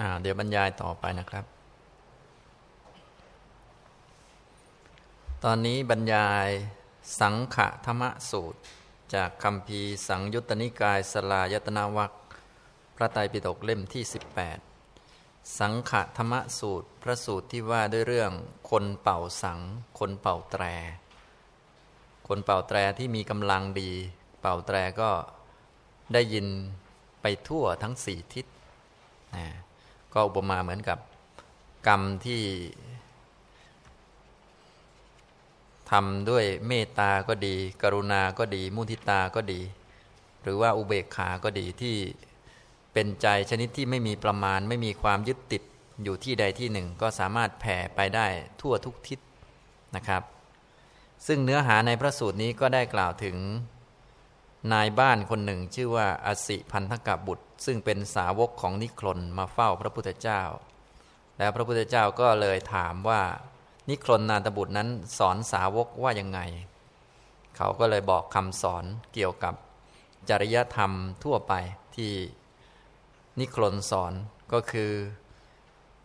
อ่า เดี๋ยวบรรยายต่อไปนะครับ ตอนนี้บรรยายสังขธรรมสูตร จากคำพีสังยุตตนิกายสลายตนาวัคพระไตรปิฎกเล่มที่ 18 สังขธรรมสูตร พระสูตรที่ว่าด้วยเรื่องคนเป่าสัง คนเป่าแตร คนเป่าแตรที่มีกำลังดี เป่าแตรก็ได้ยินไปทั่วทั้งสี่ทิศนะ ก็อุปมาเหมือนกับกรรมที่ทำด้วยเมตตาก็ดี กรุณาก็ดี มุทิตาก็ดี หรือว่าอุเบกขาก็ดีที่เป็นใจชนิดที่ไม่มีประมาณ ไม่มีความยึดติดอยู่ที่ใดที่หนึ่ง ก็สามารถแผ่ไปได้ทั่วทุกทิศนะครับ ซึ่งเนื้อหาในพระสูตรนี้ก็ได้กล่าวถึงนายบ้านคนหนึ่งชื่อว่าอสิพันธกบุตร ซึ่งเป็นสาวกของนิครนมาเฝ้าพระพุทธเจ้า แล้วพระพุทธเจ้าก็เลยถามว่า นิครนนาตบุตรนั้นสอนสาวกว่ายังไง เขาก็เลยบอกคำสอนเกี่ยวกับจริยธรรมทั่วไปที่นิครนสอนก็คือ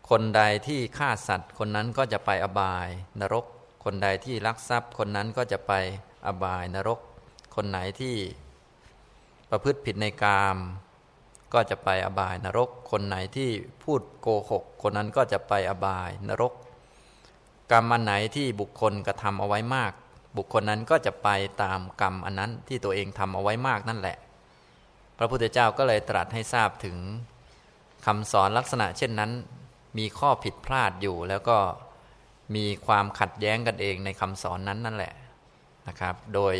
คนใดที่ฆ่าสัตว์ คนนั้นก็จะไปอบาย นรก คนใดที่ลักทรัพย์ คนนั้นก็จะไปอบายนรก คนไหนที่ประพฤติผิดในกาม ก็จะไปอบายนรก คนไหนที่พูดโกหก คนนั้นก็จะไปอบายนรก กรรมอันไหนที่บุคคลกระทำเอาไว้มาก บุคคลนั้นก็จะไปตามกรรมอันนั้นที่ตัวเองทำเอาไว้มากนั่นแหละ พระพุทธเจ้าก็เลยตรัสให้ทราบถึงคำสอนลักษณะเช่นนั้น มีข้อผิดพลาดอยู่แล้วก็มีความขัดแย้งกันเองในคำสอนนั้นนั่นแหละนะครับ โดย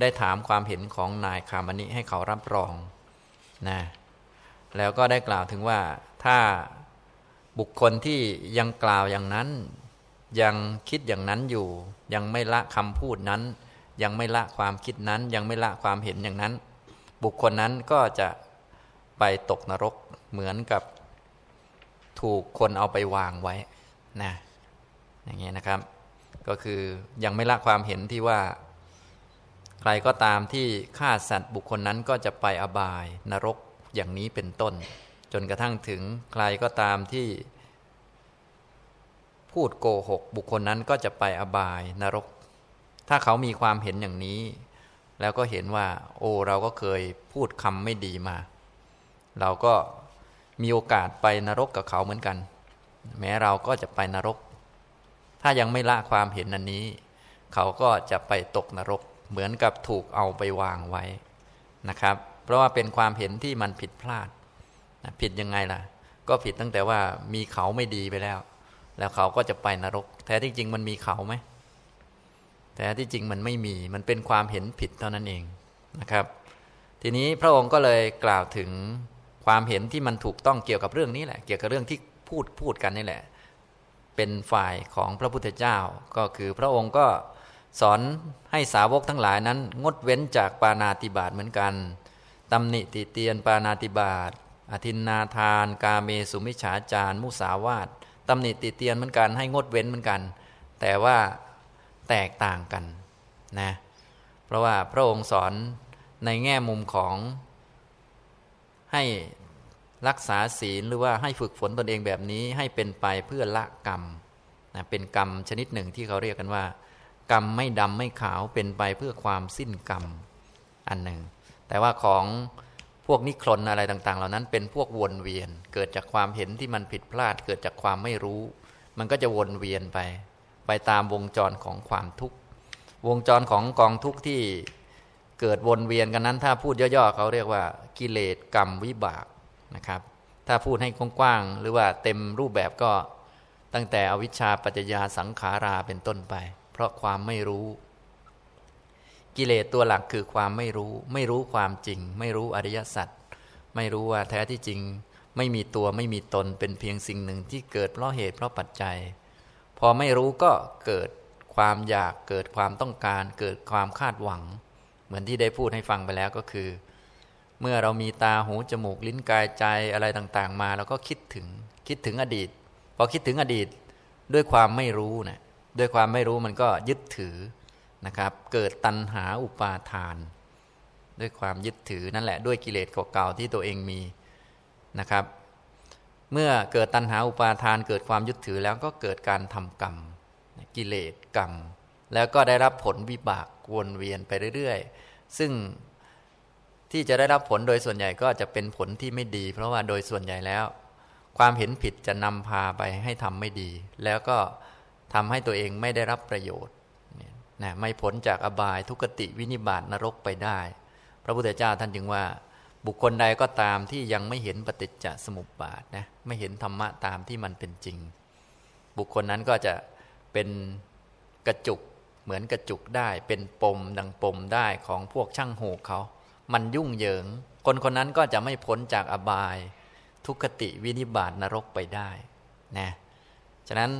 ได้ถามความเห็นของนายคามณิให้เขารับรองนะ แล้วก็ได้กล่าวถึงว่าถ้าบุคคลที่ยังกล่าวอย่างนั้น ยังคิดอย่างนั้นอยู่ ยังไม่ละคำพูดนั้น ยังไม่ละความคิดนั้น ยังไม่ละความเห็นอย่างนั้น บุคคลนั้นก็จะไปตกนรกเหมือนกับถูกคนเอาไปวางไว้นะอย่างนี้นะครับ ก็คือยังไม่ละความเห็นที่ว่า ใครก็ตามที่ฆ่าสัตว์บุคคลนั้นก็จะไปอบายนรก อย่างนี้เป็นต้น จนกระทั่งถึงใครก็ตามที่ พูดโกหก บุคคลนั้นก็จะไปอบายนรก ถ้าเขามีความเห็นอย่างนี้ แล้วก็เห็นว่า โอ้เราก็เคยพูดคำไม่ดีมา เราก็มีโอกาสไปนรกกับเขาเหมือนกัน แม้เราก็จะไปนรก ถ้ายังไม่ละความเห็นอันนี้ เขาก็จะไปตกนรกเหมือนกับถูกเอาไปวางไว้นะครับ เพราะว่าเป็นความเห็นที่มันผิดพลาด ผิดยังไงล่ะ ก็ผิดตั้งแต่ว่ามีเขาไม่ดีไปแล้ว แล้วเขาก็จะไปนรก แท้ที่จริงมันมีเขาไหมแต่ที่จริงมันไม่มีมันเป็นความเห็นผิดเท่านั้นเองนะครับ ทีนี้พระองค์ก็เลยกล่าวถึงความเห็นที่มันถูกต้องเกี่ยวกับเรื่องนี้แหละ เกี่ยวกับเรื่องที่พูดพูดกันนี่แหละ เป็นฝ่ายของพระพุทธเจ้า ก็คือพระองค์ก็สอนให้สาวกทั้งหลายนั้น งดเว้นจากปานาติบาตเหมือนกัน ตำหนิติเตียนปานาติบาตอธินนาทาน กาเมสุมิฉาจารมุสาวาตตำหนิติเตียนเหมือนกัน ให้งดเว้นเหมือนกัน แต่ว่าแตกต่างกันนะเพราะว่าพระองค์สอนในแง่มุมของ ให้รักษาศีลหรือว่าให้ฝึกฝนตนเองแบบนี้ให้เป็นไปเพื่อละกรรมนะเป็นกรรมชนิดหนึ่งที่เขาเรียกกันว่า กรรมไม่ดำไม่ขาวเป็นไปเพื่อความสิ้นกรรมอันหนึ่ง แต่ว่าของพวกนิครนอะไรต่าง ๆ เหล่านั้นเป็นพวกวนเวียน เกิดจากความเห็นที่มันผิดพลาด เกิดจากความไม่รู้ มันก็จะวนเวียนไป ไปตามวงจรของความทุกข์วงจรของกองทุกข์ที่เกิดวนเวียนกันนั้น ถ้าพูดย่อๆเขาเรียกว่ากิเลสกรรมวิบากนะครับ ถ้าพูดให้กว้างๆหรือว่าเต็มรูปแบบก็ตั้งแต่อวิชชาปัจจยาสังขาราเป็นต้นไป เพราะความไม่รู้ กิเลสตัวหลักคือความไม่รู้ ไม่รู้ความจริง ไม่รู้อริยสัจไม่รู้ว่าแท้ที่จริง ไม่มีตัวไม่มีตนเป็นเพียงสิ่งหนึ่งที่เกิดเพราะเหตุเพราะปัจจัย พอไม่รู้ก็เกิดความอยากเกิดความต้องการ เกิดความคาดหวัง เหมือนที่ได้พูดให้ฟังไปแล้วก็คือ เมื่อเรามีตาหูจมูกลิ้นกายใจอะไรต่างๆ มาเราก็คิดถึงคิดถึงอดีต พอคิดถึงอดีตด้วยความไม่รู้เนะี่ยด้วยความไม่รู้มันก็ยึดถือ นะครับ เกิดตัณหาอุปาทาน ด้วยความยึดถือนั่นแหละด้วยกิเลสเก่าๆที่ตัวเองมีนะครับ เมื่อเกิดตัณหาอุปาทานเกิดความยึดถือแล้วก็เกิดการทำกรรม กิเลสกรรม แล้วก็ได้รับผลวิบากวนเวียนไปเรื่อยๆ ซึ่งที่จะได้รับผลโดยส่วนใหญ่ก็จะเป็นผลที่ไม่ดี เพราะว่าโดยส่วนใหญ่แล้ว ความเห็นผิดจะนำพาไปให้ทำไม่ดี แล้วก็ทำให้ตัวเองไม่ได้รับประโยชน์ นะไม่พ้นจากอบายทุกติวินิบาตนรกไปได้ พระพุทธเจ้าท่านจึงว่า บุคคลใดก็ตามที่ยังไม่เห็นปฏิจจสมุปบาทนะไม่เห็นธรรมะตามที่มันเป็นจริง บุคคลนั้นก็จะเป็นกระจุกเหมือนกระจุกได้ เป็นปมดังปมได้ของพวกช่างโหกเขา มันยุ่งเหยิง คนคนนั้นก็จะไม่พ้นจากอบาย ทุกติวินิบาตนรกไปได้นะฉะนั้น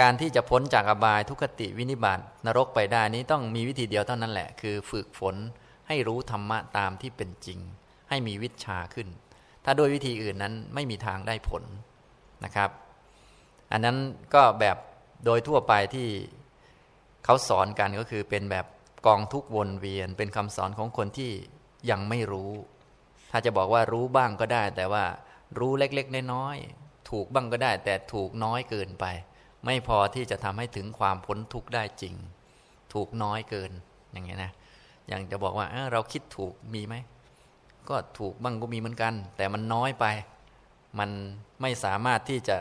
การที่จะพ้นจากอบายทุกติวินิบาตนรกไปได้นี้ต้องมีวิธีเดียวเท่านั้นแหละ คือฝึกฝนให้รู้ธรรมะตามที่เป็นจริง ให้มีวิชาขึ้น ถ้าโดยวิธีอื่นนั้นไม่มีทางได้ผลนะครับ อันนั้นก็แบบโดยทั่วไปที่เขาสอนกันก็คือเป็นแบบกองทุกวนเวียน เป็นคำสอนของคนที่ยังไม่รู้ ถ้าจะบอกว่ารู้บ้างก็ได้ แต่ว่ารู้เล็กๆน้อยๆถูกบ้างก็ได้ แต่ถูกน้อยเกินไป ไม่พอที่จะทำให้ถึงความพ้นทุกข์ได้จริง ถูกน้อยเกินอย่างเงี้ยนะอย่างจะบอกว่าเเราคิดถูกมีไหมก็ถูกบ้างก็มีเหมือนกัน แต่มันน้อยไป มันไม่สามารถที่จะ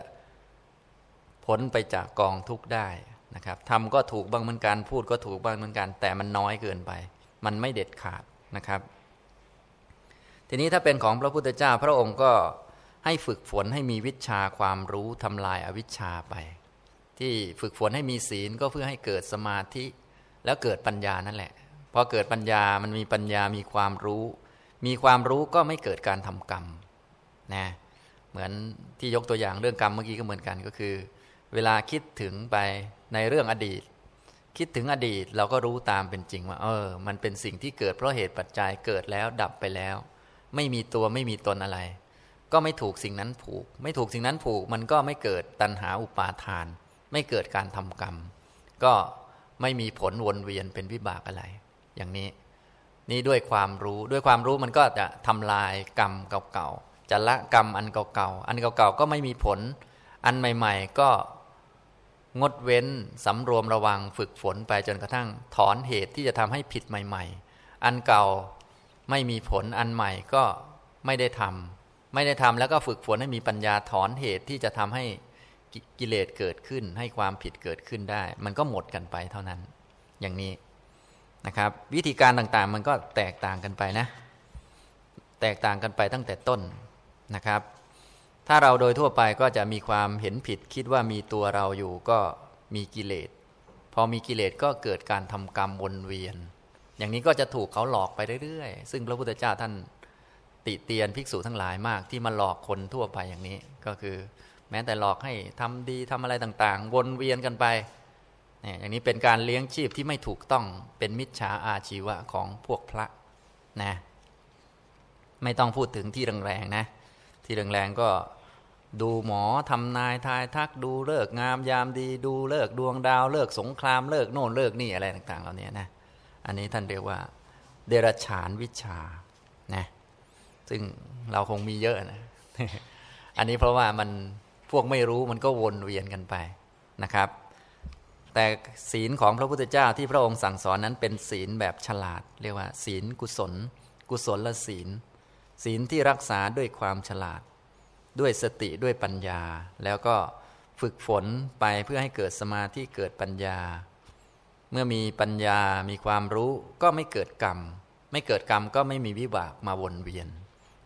พ้นไปจากกองทุกข์ได้นะครับทำก็ถูกบ้างเหมือนกัน พูดก็ถูกบ้างเหมือนกัน แต่มันน้อยเกินไป มันไม่เด็ดขาดนะครับ ทีนี้ถ้าเป็นของพระพุทธเจ้าพระองค์ก็ให้ฝึกฝนให้มีวิชาความรู้ทำลายอาวิชชาไป ที่ฝึกฝนให้มีศีลก็เพื่อให้เกิดสมาธิ แล้วเกิดปัญญานั่นแหละพอเกิดปัญญามันมีปัญญามีความรู้ มีความรู้ก็ไม่เกิดการทำกรรมนะเหมือนที่ยกตัวอย่างเรื่องกรรมเมื่อกี้ก็เหมือนกันก็คือ เวลาคิดถึงไปในเรื่องอดีต คิดถึงอดีตเราก็รู้ตามเป็นจริงว่า เออ มันเป็นสิ่งที่เกิดเพราะเหตุปัจจัยเกิดแล้วดับไปแล้ว ไม่มีตัวไม่มีตนอะไร ก็ไม่ถูกสิ่งนั้นผูก ไม่ถูกสิ่งนั้นผูกมันก็ไม่เกิดตัณหาอุปาทาน ไม่เกิดการทำกรรม ก็ไม่มีผลวนเวียนเป็นวิบากอะไร อย่างนี้ นี่ด้วยความรู้ด้วยความรู้มันก็จะทำลายกรรมเก่าๆจะละกรรมอันเก่าๆอันเก่าๆก็ไม่มีผล อันใหม่ ๆ ก็งดเว้นสำรวมระวังฝึกฝนไปจนกระทั่งถอนเหตุที่จะทำให้ผิดใหม่ ๆ อันเก่าไม่มีผลอันใหม่ก็ไม่ได้ทำไม่ได้ทำแล้วก็ฝึกฝนให้มีปัญญาถอนเหตุที่จะทำให้ กิเลสเกิดขึ้น ให้ความผิดเกิดขึ้นได้ มันก็หมดกันไปเท่านั้น อย่างนี้นะครับ วิธีการต่างๆ มันก็แตกต่างกันไปนะ แตกต่างกันไปตั้งแต่ต้นนะครับ ถ้าเราโดยทั่วไปก็จะมีความเห็นผิดคิดว่ามีตัวเราอยู่ก็มีกิเลสพอมีกิเลสก็เกิดการทำกรรมวนเวียน อย่างนี้ก็จะถูกเขาหลอกไปเรื่อยๆ ซึ่งพระพุทธเจ้าท่านติเตียนภิกษุทั้งหลายมากที่มาหลอกคนทั่วไปอย่างนี้ก็คือ แม้แต่หลอกให้ทำดีทำอะไรต่างๆ วนเวียนกันไปเนี่ยอย่างนี้เป็นการเลี้ยงชีพที่ไม่ถูกต้องเป็นมิจฉาอาชีวะของพวกพระนะไม่ต้องพูดถึงที่แรงๆนะ ที่แรงๆก็ดูหมอทำนายทายทักดูเลิกงามยามดี ดูเลิกดวงดาวเลิกสงครามเลิกโน่นเลิกนี่อะไรต่างๆเหล่านี้นะอันนี้ท่านเรียกว่า เดรฉานวิชานะซึ่งเราคงมีเยอะนะอันนี้เพราะว่ามัน พวกไม่รู้มันก็วนเวียนกันไปนะครับ แต่ศีลของพระพุทธเจ้าที่พระองค์สั่งสอนนั้นเป็นศีลแบบฉลาด เรียกว่า ศีลกุศล กุศลละศีล ศีลที่รักษาด้วยความฉลาด ด้วยสติด้วยปัญญา แล้วก็ฝึกฝนไปเพื่อให้เกิดสมาธิเกิดปัญญา เมื่อมีปัญญามีความรู้ก็ไม่เกิดกรรม ไม่เกิดกรรมก็ไม่มีวิบากมาวนเวียน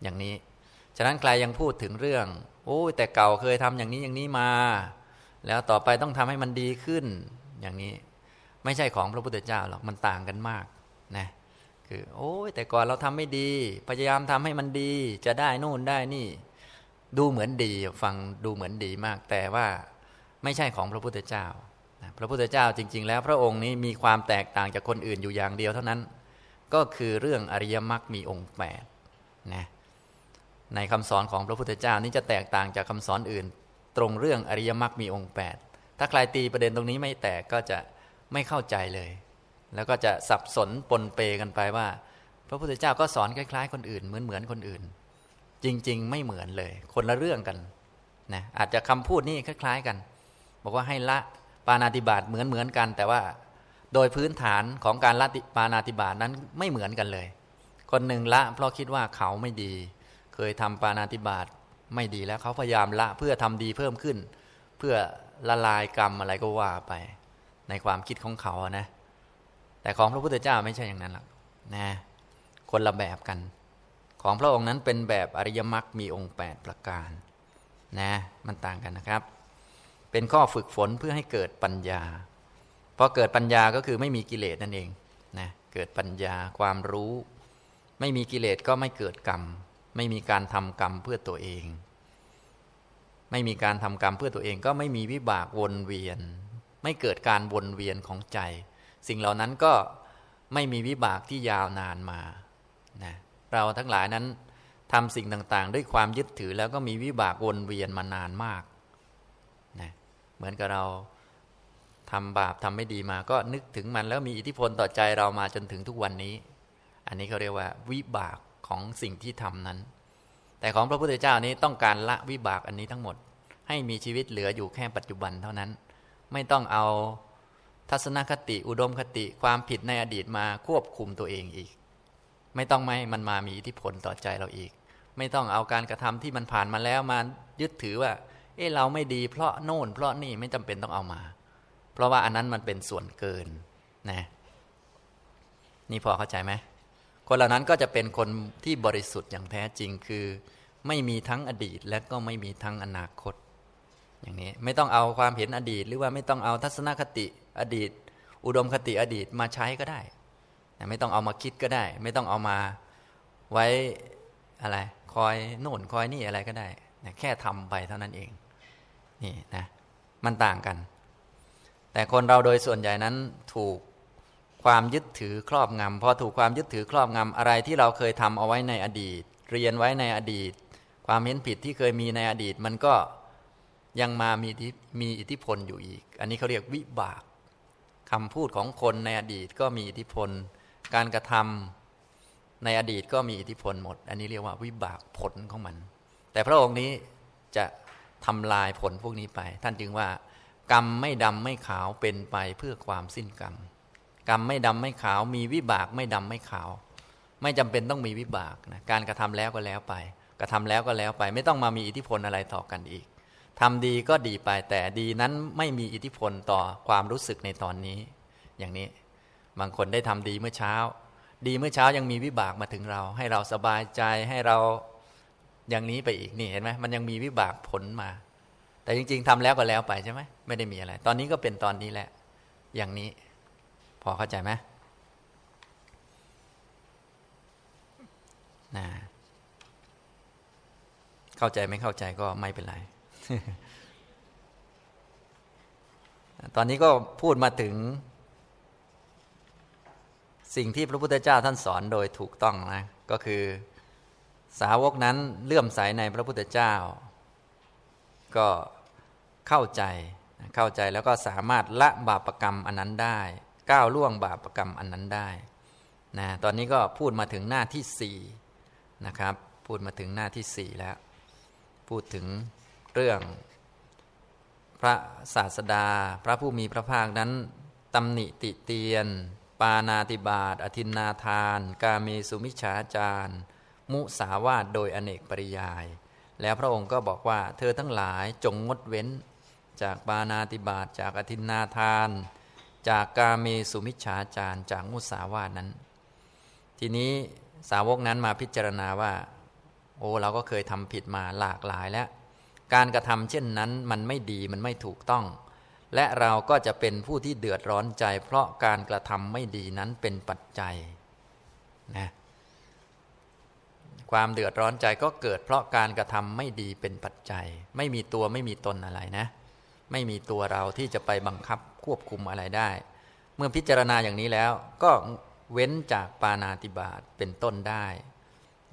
อย่างนี้ ฉะนั้นใครยังพูดถึงเรื่อง โอ้แต่เก่าเคยทำอย่างนี้อย่างนี้มา แล้วต่อไปต้องทำให้มันดีขึ้นอย่างนี้ ไม่ใช่ของพระพุทธเจ้าหรอกมันต่างกันมากนะคือ โอ้แต่ก่อนเราทำไม่ดี พยายามทำให้มันดี จะได้นู่นได้นี่ ดูเหมือนดีฟังดูเหมือนดีมาก แต่ว่าไม่ใช่ของพระพุทธเจ้าพระพุทธเจ้าจริง ๆ แล้วพระองค์นี้มีความแตกต่างจากคนอื่นอยู่อย่างเดียวเท่านั้น ก็คือเรื่องอริยมรรคมีองค์แปดนะ ในคำสอนของพระพุทธเจ้านี้จะแตกต่างจากคำสอนอื่น ตรงเรื่องอริยมรรคมีองค์ 8 ถ้าใครตีประเด็นตรงนี้ไม่แตกก็จะไม่เข้าใจเลย แล้วก็จะสับสนปนเปกันไปว่า พระพุทธเจ้าก็สอนคล้ายๆ คนอื่นเหมือนเหมือนคนอื่น จริงๆ ไม่เหมือนเลย คนละเรื่องกันนะอาจจะคำพูดนี่คล้าย ๆกัน บอกว่าให้ละปานาติบาตเหมือนเหมือนกัน แต่ว่าโดยพื้นฐานของการละปานาติบาตนั้นไม่เหมือนกันเลย คนหนึ่งละเพราะคิดว่าเขาไม่ดี เคยทำปานาติบาตไม่ดีแล้วเขาพยายามละเพื่อทำดีเพิ่มขึ้น เพื่อละลายกรรมอะไรก็ว่าไป ในความคิดของเขานะ แต่ของพระพุทธเจ้าไม่ใช่อย่างนั้นหรอกนะคนละแบบกัน ของพระองค์นั้นเป็นแบบอริยมรรคมีองค์ 8 ประการนะมันต่างกันนะครับ เป็นข้อฝึกฝนเพื่อให้เกิดปัญญาพอเกิดปัญญาก็คือไม่มีกิเลสนั่นเองนะเกิดปัญญาความรู้ ไม่มีกิเลสก็ไม่เกิดกรรม ไม่มีการทำกรรมเพื่อตัวเอง ไม่มีการทำกรรมเพื่อตัวเอง ก็ไม่มีวิบากวนเวียน ไม่เกิดการวนเวียนของใจ สิ่งเหล่านั้นก็ไม่มีวิบากที่ยาวนานมานะเราทั้งหลายนั้นทำสิ่งต่างๆ ด้วยความยึดถือแล้วก็มีวิบากวนเวียนมานานมากนะเหมือนกับเราทำบาปทำไม่ดีมา ก็นึกถึงมันแล้วมีอิทธิพลต่อใจเรามาจนถึงทุกวันนี้ อันนี้เขาเรียกว่าวิบาก ของสิ่งที่ทำนั้น แต่ของพระพุทธเจ้านี้ต้องการละวิบากอันนี้ทั้งหมด ให้มีชีวิตเหลืออยู่แค่ปัจจุบันเท่านั้น ไม่ต้องเอาทัศนคติอุดมคติความผิดในอดีตมาควบคุมตัวเองอีก ไม่ต้องไม่มันมามีอิทธิพลต่อใจเราอีก ไม่ต้องเอาการกระทำที่มันผ่านมาแล้วมายึดถือว่า เออเราไม่ดีเพราะโน่น เพราะนี่ไม่จำเป็นต้องเอามา เพราะว่าอันนั้นมันเป็นส่วนเกินนะนี่พอเข้าใจไหม คนเหล่านั้นก็จะเป็นคนที่บริสุทธิ์อย่างแท้จริงคือ ไม่มีทั้งอดีตและก็ไม่มีทั้งอนาคต อย่างนี้ไม่ต้องเอาความเห็นอดีต หรือว่าไม่ต้องเอาทัศนคติอดีต อุดมคติอดีตมาใช้ก็ได้ ไม่ต้องเอามาคิดก็ได้ ไม่ต้องเอามาไว้อะไรคอยโน่นคอยนี่อะไรก็ได้แค่ทำไปเท่านั้นเองนี่นะมันต่างกัน แต่คนเราโดยส่วนใหญ่นั้นถูก ความยึดถือครอบงำพอถูกความยึดถือครอบงำอะไรที่เราเคยทำเอาไว้ในอดีต เรียนไว้ในอดีต ความเห็นผิดที่เคยมีในอดีต มันก็ยังมามีมีอิทธิพลอยู่อีก อันนี้เขาเรียกวิบากคำพูดของคนในอดีตก็มีอิทธิพล การกระทำในอดีตก็มีอิทธิพลหมด อันนี้เรียกว่าวิบากผลของมัน แต่พระองค์นี้จะทำลายผลพวกนี้ไป ท่านจึงว่ากรรมไม่ดำไม่ขาวเป็นไปเพื่อความสิ้นกรรม กรรมไม่ดำไม่ขาว มีวิบากไม่ดำไม่ขาว ไม่จำเป็นต้องมีวิบากนะการกระทำแล้วก็แล้วไป กระทำแล้วก็แล้วไป ไม่ต้องมามีอิทธิพลอะไรต่อกันอีกทำดีก็ดีไปแต่ดีนั้นไม่มีอิทธิพลต่อความรู้สึกในตอนนี้ อย่างนี้บางคนได้ทำดีเมื่อเช้า ดีเมื่อเช้ายังมีวิบากมาถึงเรา ให้เราสบายใจให้เราอย่างนี้ไปอีกนี่เห็นไหมมันยังมีวิบากผลมา แต่จริง ๆทำแล้วก็แล้วไปใช่ไหมไม่ได้มีอะไร ตอนนี้ก็เป็นตอนนี้แหละ อย่างนี้ อเข้าใจไหมนะเข้าใจไม่เข้าใจก็ไม่เป็นไร ตอนนี้ก็พูดมาถึง สิ่งที่พระพุทธเจ้าท่านสอนโดยถูกต้องนะ ก็คือสาวกนั้นเลื่อมใสในพระพุทธเจ้า ก็เข้าใจเข้าใจแล้วก็สามารถละบาปรกรรมอันนั้นได้ ก้าวล่วงบาปรกรรมอันนั้นได้นะตอนนี้ก็พูดมาถึงหน้าที่สี่นะครับ พูดมาถึงหน้าที่สี่แล้ว พูดถึงเรื่อง พระศาสดา พระผู้มีพระภาคนั้นตำหนิติเตียน ปานาติบาตอธินนาทาน กาเมสุมิชฌาจารมุสาวาทโดยอเนกปริยาย แล้วพระองค์ก็บอกว่าเธอทั้งหลายจงงดเว้น จากปานาติบาตจากอธินนาทาน จากกาเมสุมิชฌาจารจากมุสาวาทนั้น ทีนี้สาวกนั้นมาพิจารณาว่า โอ้เราก็เคยทำผิดมาหลากหลายแล้ว การกระทำเช่นนั้นมันไม่ดีมันไม่ถูกต้อง และเราก็จะเป็นผู้ที่เดือดร้อนใจ เพราะการกระทำไม่ดีนั้นเป็นปัจจัยนะความเดือดร้อนใจก็เกิดเพราะการกระทำไม่ดีเป็นปัจจัย ไม่มีตัวไม่มีตนอะไรนะ ไม่มีตัวเราที่จะไปบังคับ ควบคุมอะไรได้ เมื่อพิจารณาอย่างนี้แล้วก็เว้นจากปานาติบาตเป็นต้นได้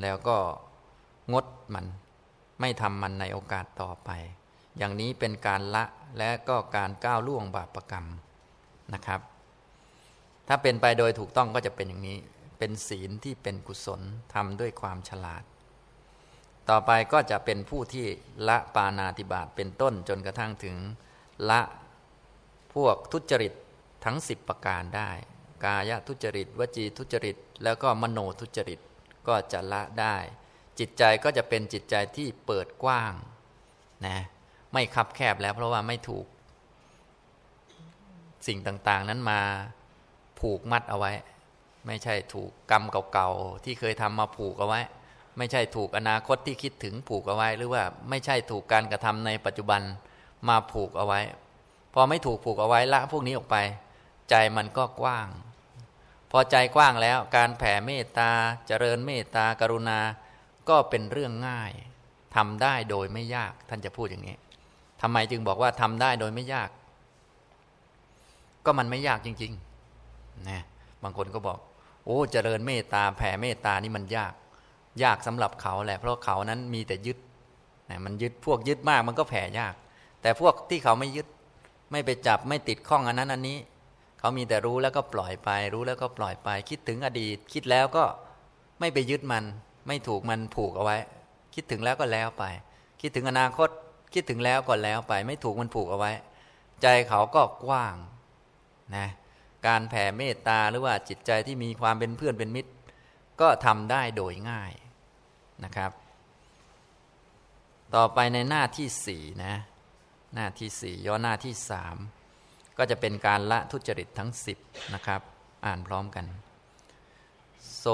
แล้วก็งดมันไม่ทำมันในโอกาสต่อไป อย่างนี้เป็นการละและก็การก้าวล่วงบาปรกรรมนะครับ ถ้าเป็นไปโดยถูกต้องก็จะเป็นอย่างนี้ เป็นศีลที่เป็นกุศลทำด้วยความฉลาด ต่อไปก็จะเป็นผู้ที่ละปานาติบาตเป็นต้นจนกระทั่งถึงละ พวกทุจริตทั้งสิบประการได้ กายทุจริต วจีทุจริต แล้วก็มโนทุจริตก็จะละได้ จิตใจก็จะเป็นจิตใจที่เปิดกว้างนะไม่คับแคบแล้วเพราะว่าไม่ถูก สิ่งต่างๆนั้นมาผูกมัดเอาไว้ ไม่ใช่ถูกกรรมเก่าๆที่เคยทำมาผูกเอาไว้ ไม่ใช่ถูกอนาคตที่คิดถึงผูกเอาไว้ หรือว่าไม่ใช่ถูกการกระทำในปัจจุบันมาผูกเอาไว้ พอไม่ถูกผูกเอาไว้ละพวกนี้ออกไป ใจมันก็กว้าง พอใจกว้างแล้วการแผ่เมตตาเจริญเมตตากรุณา ก็เป็นเรื่องง่ายทำได้โดยไม่ยากท่านจะพูดอย่างนี้ทำไมจึงบอกว่าทำได้โดยไม่ยาก ก็มันไม่ยากจริงๆนะบางคนก็บอก โอ้เจริญเมตตาแผ่เมตตานี่มันยาก ยากสำหรับเขาแหละ เพราะเขานั้นมีแต่ยึดนะมันยึดพวกยึดมากมันก็แผ่ยาก แต่พวกที่เขาไม่ยึด ไม่ไปจับไม่ติดข้องอันนั้นอันนี้ เขามีแต่รู้แล้วก็ปล่อยไป รู้แล้วก็ปล่อยไป คิดถึงอดีต คิดแล้วก็ไม่ไปยึดมัน ไม่ถูกมันผูกเอาไว้ คิดถึงแล้วก็แล้วไป คิดถึงอนาคต คิดถึงแล้วก่อนแล้วไป ไม่ถูกมันผูกเอาไว้ ใจเขาก็กว้างนะการแผ่เมตตาหรือว่าจิตใจที่มีความเป็นเพื่อนเป็นมิตร ก็ทำได้โดยง่ายนะครับ ต่อไปในหน้าที่สี่นะ หน้าที่สี่ย่อหน้าที่สามก็จะเป็นการละทุจริตทั้งสิบนะครับ อ่านพร้อมกัน โส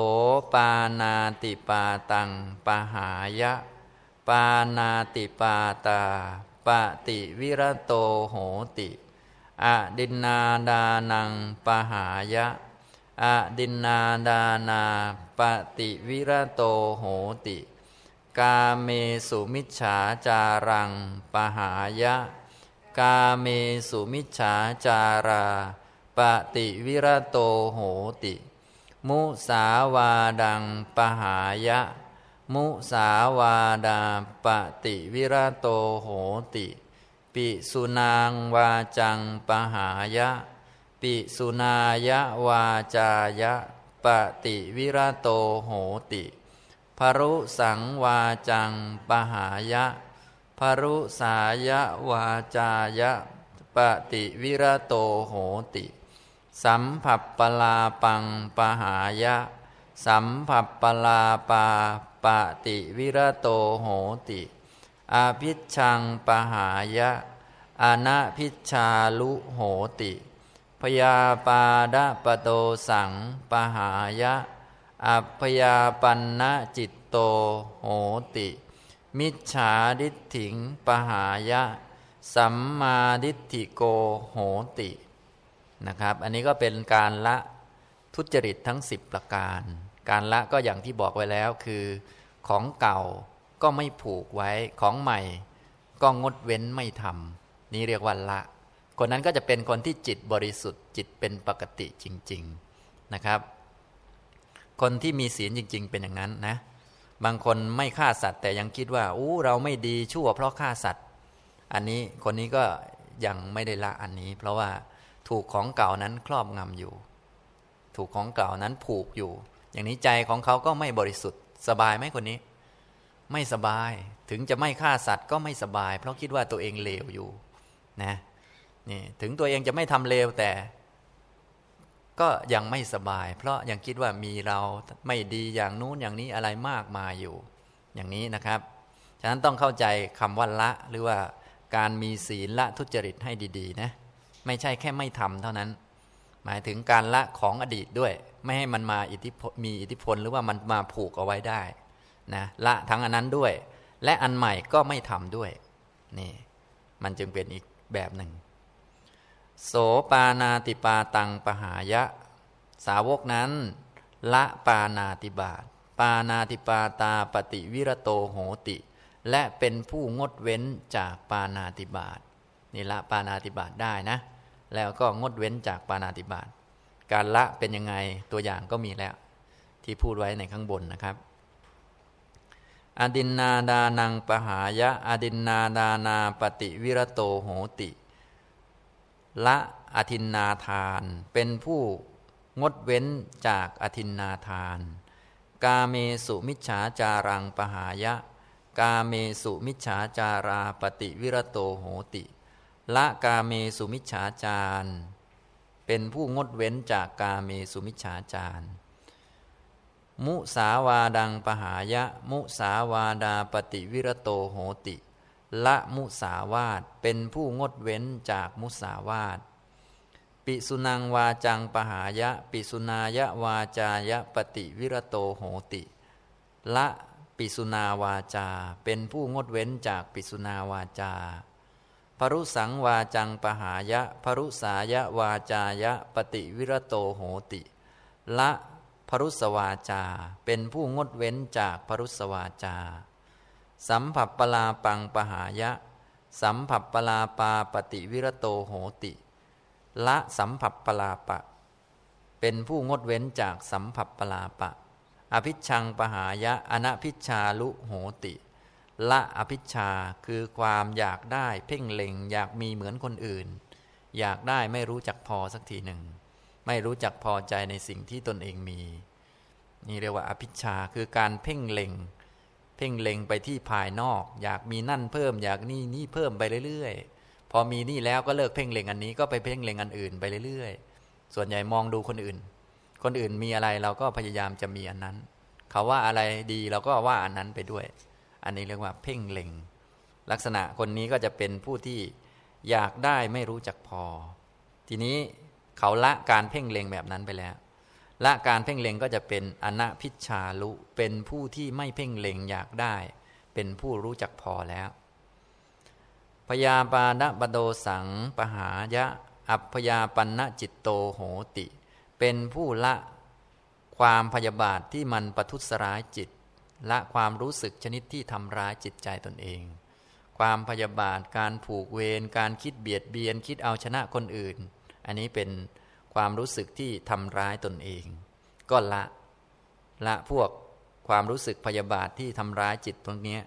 ปานาติปาตังปะหายะ ปานาติปาตาปติวิรโตโหติอดินนาดานังปหายะอดินนาดานาปติวิรโตโหติ กาเมสุมิจฉาจารัง ปหายะ กาเมสุมิจฉาจาราปติวิรโตโหติ มุสาวาดังปหายะ มุสาวาดาปติวิรโตโหติ ปิสุนางวาจังปหายะ ปิสุนายะวาจายะปติวิรโตโหติ ภรุสังวาจังปหายะภรุสายะวาจายะปติวิรโตโหติ สัมผัสปลาปังปหายะ สัมผัสปลาปาปติวิรโตโหติอาพิชังปหายะอาณพิชาลุโหติ พยาปาดะปโตสังปหายะ อัพยาปันนะจิตโตโหติ มิจฉาดิถิงปหายะ สัมมาดิธิโกโหตินะครับ อันนี้ก็เป็นการละทุจริตทั้งสิบประการ การละก็อย่างที่บอกไว้แล้วคือ ของเก่าก็ไม่ผูกไว้ของใหม่ ก็งดเว้นไม่ทำนี่เรียกว่าละ คนนั้นก็จะเป็นคนที่จิตบริสุทธิ์จิตเป็นปกติจริง ๆนะครับ คนที่มีศีลจริง ๆ เป็นอย่างนั้นนะ บางคนไม่ฆ่าสัตว์ แต่ยังคิดว่าอู้เราไม่ดีชั่ว เพราะฆ่าสัตว์ อันนี้คนนี้ก็ยังไม่ได้ละอันนี้ เพราะว่าถูกของเก่านั้นครอบงำอยู่ ถูกของเก่านั้นผูกอยู่ อย่างนี้ใจของเขาก็ไม่บริสุทธิ์ สบายไหมคนนี้ ไม่สบายถึงจะไม่ฆ่าสัตว์ก็ไม่สบาย เพราะคิดว่าตัวเองเลวอยู่นะนี่ถึงตัวเองจะไม่ทำเลวแต่ ก็ยังไม่สบาย เพราะยังคิดว่ามีเราไม่ดีอย่างนู้นอย่างนี้อะไรมากมาอยู่ อย่างนี้นะครับ ฉะนั้นต้องเข้าใจคำว่าละหรือว่าการมีศีลละทุจริตให้ดีๆนะไม่ใช่แค่ไม่ทำเท่านั้น หมายถึงการละของอดีตด้วย ไม่ให้มันมาอิทธิพลมีอิทธิพลหรือว่ามันมาผูกเอาไว้ได้นะละทั้งอันนั้นด้วย และอันใหม่ก็ไม่ทำด้วยนี่มันจึงเป็นอีกแบบหนึ่ง โสปานาติปาตังปหายะ สาวกนั้น ละปานาติบาตปานาติปาตาปฏิวิรโตโหติ และเป็นผู้งดเว้นจากปานาติบาตนี่ละปานาติบาตได้นะ แล้วก็งดเว้นจากปานาติบาตการละเป็นยังไงตัวอย่างก็มีแล้ว ที่พูดไว้ในข้างบนนะครับอดินนาดานังปหายะอดินนาดานาปฏิวิรโตโหติ ละอธินนาทาน เป็นผู้งดเว้นจากอธินนาทาน กาเมสุมิจฉาจารังปหายะ กาเมสุมิจฉาจาราปฏิวิรโตโหติ ละกาเมสุมิจฉาจารเป็นผู้งดเว้นจากกาเมสุมิจฉาจารมุสาวาดังปหายะ มุสาวาดาปฏิวิรโตโหติ ละมุสาวาตเป็นผู้งดเว้นจากมุสาวาตปิสุนังวาจังปหายะ ปิสุนายะวาจายะปฏิวิรโตโหติ ละปิสุนาวาจา เป็นผู้งดเว้นจากปิสุนาวาจาพรุสังวาจังปหายะพรุสายะวาจายะปฏิวิรโตโหติ ละพรุสวาจา เป็นผู้งดเว้นจากพรุสวาจา สัมผัสปลาปังปหายะ สัมผัสปลาปาปฏิวิรโตโหติ ละสัมผัสปลาปะ เป็นผู้งดเว้นจากสัมผัสปลาปะ อภิชังปหายะ อนัพิชาลุโหติ ละอภิชาคือความอยากได้เพ่งเล็งอยากมีเหมือนคนอื่น อยากได้ไม่รู้จักพอสักทีหนึ่ง ไม่รู้จักพอใจในสิ่งที่ตนเองมี นี่เรียกว่าอภิชาคือการเพ่งเล็ง เพ่งเล็งไปที่ภายนอก อยากมีนั่นเพิ่ม อยากนี่นี่เพิ่มไปเรื่อยๆ พอมีนี่แล้วก็เลิกเพ่งเล็งอันนี้ก็ไปเพ่งเล็งอันอื่นไปเรื่อยๆ ส่วนใหญ่มองดูคนอื่น คนอื่นมีอะไรเราก็พยายามจะมีอันนั้น เขาว่าอะไรดีเราก็ว่าอันนั้นไปด้วย อันนี้เรียกว่าเพ่งเล็ง ลักษณะคนนี้ก็จะเป็นผู้ที่อยากได้ไม่รู้จักพอ ทีนี้เขาละการเพ่งเล็งแบบนั้นไปแล้ว ละการเพ่งเล็งก็จะเป็นอนัพิชาลุ เป็นผู้ที่ไม่เพ่งเล็งอยากได้ เป็นผู้รู้จักพอแล้วพยาปานะบโดสังปหายะ อัพยาปันจิตโตโหติ เป็นผู้ละความพยาบาทที่มันประทุษร้ายจิต ละความรู้สึกชนิดที่ทำร้ายจิตใจตนเอง ความพยาบาทการผูกเวรการคิดเบียดเบียนคิดเอาชนะคนอื่น อันนี้เป็น ความรู้สึกที่ทำร้ายตนเอง ก็ละ ละพวกความรู้สึกพยาบาทที่ทำร้ายจิตตรงนี้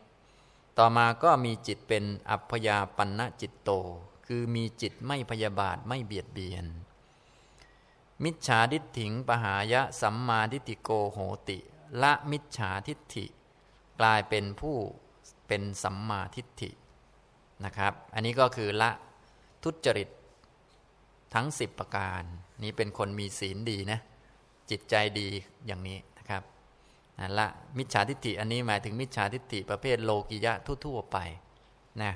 ต่อมาก็มีจิตเป็นอัพยาปันจิตโต คือมีจิตไม่พยาบาทไม่เบียดเบียน มิจฉาทิฏฐิงปหายะสัมมาทิฏฐิโกโหติ ละมิจฉาทิฏฐิ กลายเป็นผู้เป็นสัมมาทิฏฐินะครับ อันนี้ก็คือละทุจริตทั้งสิบประการ นี้เป็นคนมีศีลดีนะ จิตใจดีอย่างนี้นะครับละมิจฉาทิฏฐิอันนี้หมายถึงมิจฉาทิฏฐิประเภทโลกิยะทั่วๆไปนะ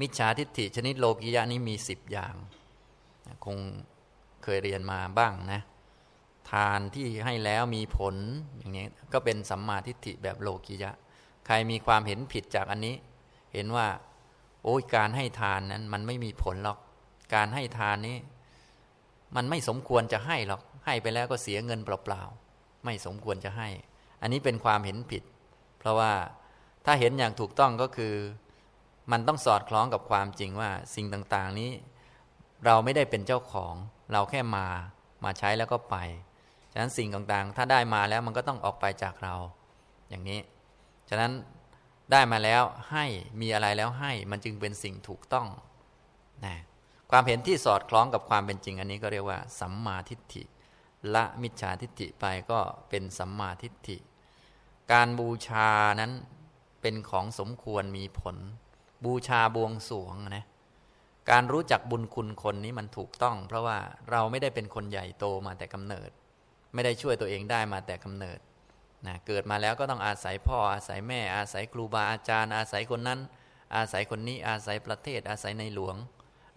มิจฉาทิฏฐิชนิดโลกิยะนี้มีสิบอย่างคงเคยเรียนมาบ้างนะทานที่ให้แล้วมีผลอย่างนี้ก็เป็นสัมมาทิฏฐิแบบโลกิยะ ใครมีความเห็นผิดจากอันนี้ เห็นว่า โอ้ยการให้ทานนั้นมันไม่มีผลหรอก การให้ทานนี้ มันไม่สมควรจะให้หรอกให้ไปแล้วก็เสียเงินเปล่าๆไม่สมควรจะให้ อันนี้เป็นความเห็นผิด เพราะว่าถ้าเห็นอย่างถูกต้องก็คือ มันต้องสอดคล้องกับความจริงว่าสิ่งต่างๆนี้ เราไม่ได้เป็นเจ้าของ เราแค่มามาใช้แล้วก็ไป ฉะนั้นสิ่งต่างๆ ถ้าได้มาแล้วมันก็ต้องออกไปจากเรา อย่างนี้ ฉะนั้นได้มาแล้วให้มีอะไรแล้วให้มันจึงเป็นสิ่งถูกต้องนะ ความเห็นที่สอดคล้องกับความเป็นจริง อันนี้ก็เรียกว่า สัมมาทิฏฐิ ละมิจฉาทิฏฐิไปก็เป็นสัมมาทิฏฐิ การบูชานั้นเป็นของสมควรมีผล บูชาบวงสวงนะการรู้จักบุญคุณคนนี้มันถูกต้อง เพราะว่าเราไม่ได้เป็นคนใหญ่โตมาแต่กำเนิด ไม่ได้ช่วยตัวเองได้มาแต่กำเนิดนะเกิดมาแล้วก็ต้องอาศัยพ่ออาศัยแม่อาศัยครูบาอาจารย์ อาศัยคนนั้น อาศัยคนนี้อาศัยประเทศอาศัยในหลวง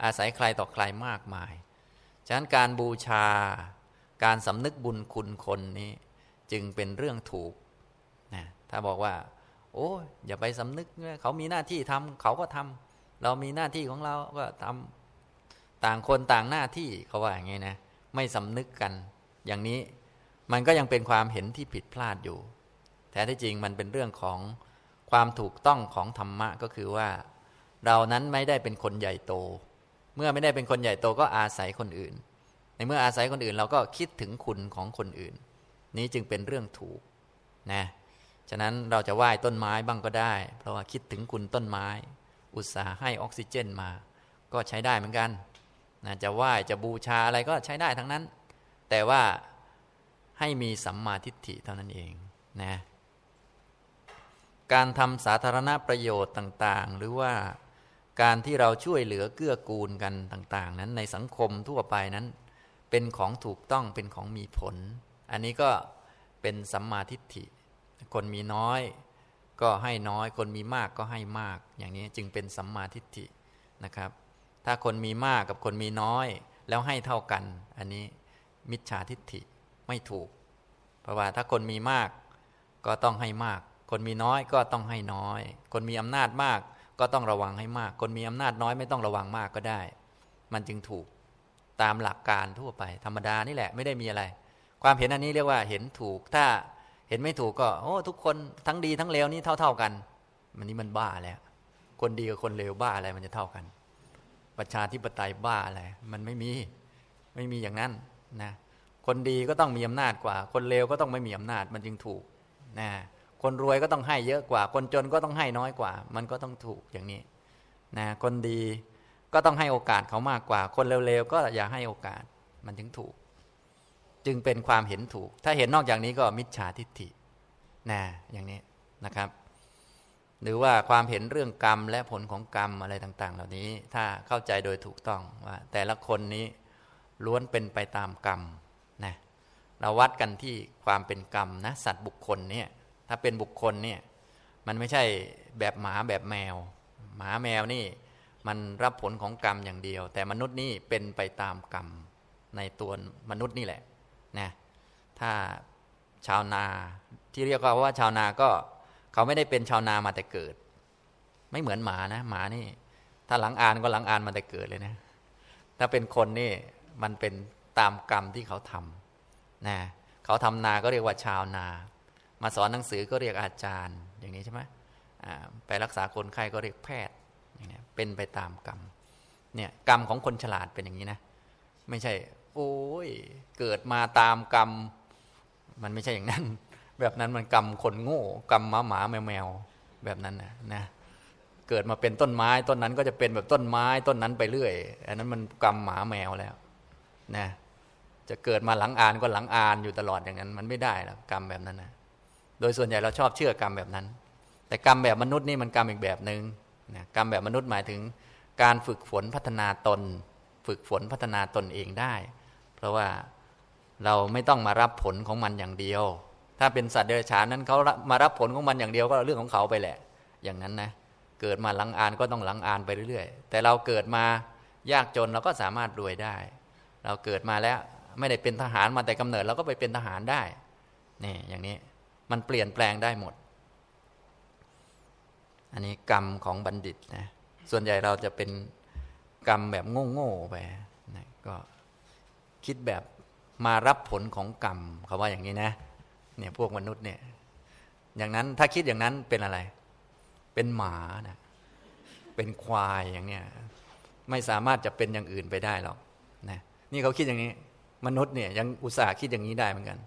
อาศัยใครต่อใครมากมาย ฉะนั้นการบูชาการสำนึกบุญคุณคนนี้ จึงเป็นเรื่องถูกนะถ้าบอกว่า โอ้อย่าไปสำนึกเขามีหน้าที่ทำเขาก็ทำเรามีหน้าที่ของเราก็ทำต่างคนต่างหน้าที่เขาว่าอย่างนี้นะไม่สำนึกกันอย่างนี้มันก็ยังเป็นความเห็นที่ผิดพลาดอยู่ แท้ที่จริงมันเป็นเรื่องของความถูกต้องของธรรมะก็คือว่า เรานั้นไม่ได้เป็นคนใหญ่โต มื่อไม่ได้เป็นคนใหญ่โตก็อาศัยคนอื่น ในเมื่ออาศัยคนอื่นเราก็คิดถึงคุณของคนอื่น นี้จึงเป็นเรื่องถูกนะฉะนั้นเราจะไหว้ต้นไม้บ้างก็ได้ เพราะว่าคิดถึงคุณต้นไม้ อุตสาห์ให้ออกซิเจนมา ก็ใช้ได้เหมือนกันนะจะไหว้จะบูชาอะไรก็ใช้ได้ทั้งนั้น แต่ว่าให้มีสัมมาทิฏฐิเท่านั้นเองนะการทำสาธารณประโยชน์ต่าง ๆ หรือว่า การที่เราช่วยเหลือเกื้อกูลกันต่าง ๆ นั้นในสังคมทั่วไปนั้น เป็นของถูกต้องเป็นของมีผล อันนี้ก็เป็นสัมมาทิฏฐิ คนมีน้อย ก็ให้น้อย คนมีมากก็ให้มาก อย่างนี้จึงเป็นสัมมาทิฏฐินะครับ ถ้าคนมีมากกับคนมีน้อย แล้วให้เท่ากัน อันนี้มิจฉาทิฏฐิไม่ถูก เพราะว่าถ้าคนมีมากก็ต้องให้มาก คนมีน้อยก็ต้องให้น้อย คนมีอำนาจมาก ก็ต้องระวังให้มาก คนมีอำนาจน้อยไม่ต้องระวังมากก็ได้ มันจึงถูกตามหลักการทั่วไป ธรรมดานี่แหละไม่ได้มีอะไร ความเห็นอันนี้เรียกว่าเห็นถูก ถ้าเห็นไม่ถูกก็โอ้ทุกคนทั้งดีทั้งเลวนี่เท่า ๆกัน มันนี้มันบ้าแล้ว คนดีกับคนเลวบ้าอะไรมันจะเท่ากัน ประชาธิปไตยบ้าอะไรมันไม่มีไม่มีอย่างนั้นนะคนดีก็ต้องมีอำนาจกว่า คนเลวก็ต้องไม่มีอำนาจมันจึงถูกนะ คนรวยก็ต้องให้เยอะกว่า คนจนก็ต้องให้น้อยกว่า มันก็ต้องถูกอย่างนี้นะคนดีก็ต้องให้โอกาสเขามากกว่า คนเร็วๆก็อย่าให้โอกาสมันถึงถูก จึงเป็นความเห็นถูก ถ้าเห็นนอกจากนี้ก็มิจฉาทิฏฐินะอย่างนี้นะครับ หรือว่าความเห็นเรื่องกรรมและผลของกรรมอะไรต่าง ๆ เหล่านี้ถ้าเข้าใจโดยถูกต้องว่า แต่ละคนนี้ล้วนเป็นไปตามกรรมนะเราวัดกันที่ความเป็นกรรมนะสัตว์บุคคลเนี่ย ถ้าเป็นบุคคลเนี่ยมันไม่ใช่แบบหมาแบบแมว หมาแมวนี่มันรับผลของกรรมอย่างเดียว แต่มนุษย์นี่เป็นไปตามกรรมในตัวมนุษย์นี่แหละนะถ้าชาวนาที่เรียกว่าชาวนาก็เขาไม่ได้เป็นชาวนามาแต่เกิด ไม่เหมือนหมานะหมานี่ ถ้าหลังอ่านก็หลังอ่านมาแต่เกิดเลยนะ ถ้าเป็นคนนี่มันเป็นตามกรรมที่เขาทำนะเขาทำนาก็เรียกว่าชาวนา มาสอนหนังสือก็เรียกอาจารย์อย่างนี้ใช่ไหมไปรักษาคนไข้ก็เรียกแพทย์อย่างนี้เป็นไปตามกรรมเนี่ยกรรมของคนฉลาดเป็นอย่างนี้นะ ไม่ใช่ โอ้ยเกิดมาตามกรรม มันไม่ใช่อย่างนั้น แบบนั้นมันกรรมคนโง่กรรมหมาหมาแมวแมวแบบนั้นนะนะเกิดมาเป็นต้นไม้ต้นนั้นก็จะเป็นแบบต้นไม้ต้นนั้นไปเรื่อย อันนั้นมันกรรมหมาแมวแล้วนะจะเกิดมาหลังอ่านก็หลังอ่านอยู่ตลอดอย่างนั้น มันไม่ได้แล้วกรรมแบบนั้นนะ โดยส่วนใหญ่เราชอบเชื่อกรรมแบบนั้น แต่กรรมแบบมนุษย์นี่มันกรรมอีกแบบหนึง่งกรรมแบบมนุษย์หมายถึง การฝึกฝนพัฒนาตน ฝึกฝนพัฒนาตนเองได้ เพราะว่าเราไม่ต้องมารับผลของมันอย่างเดียว ถ้าเป็นสัตว์เดรัจฉานนั้นเขามารับผลของมันอย่างเดียวก็เรื่องของเขาไปแหละ อย่างนั้นนะเกิดมาหลังอ่านก็ต้องหลังอ่านไปเรื่อยๆ แต่เราเกิดมายากจนเราก็สามารถรวยได้ เราเกิดมาแล้วไม่ได้เป็นทหารมาแต่กำเนิดเราก็ไปเป็นทหารได้นี่อย่างนี้ มันเปลี่ยนแปลงได้หมด อันนี้กรรมของบัณฑิตนะ ส่วนใหญ่เราจะเป็นกรรมแบบโง่ๆไปนะก็คิดแบบมารับผลของกรรมเขาว่าอย่างนี้นะ เนี่ยพวกมนุษย์เนี่ย อย่างนั้นถ้าคิดอย่างนั้นเป็นอะไร เป็นหมานะเป็นควายอย่างเนี้ยไม่สามารถจะเป็นอย่างอื่นไปได้หรอกนะนี่เขาคิดอย่างนี้ มนุษย์เนี่ยยังอุตส่าห์คิดอย่างนี้ได้เหมือนกัน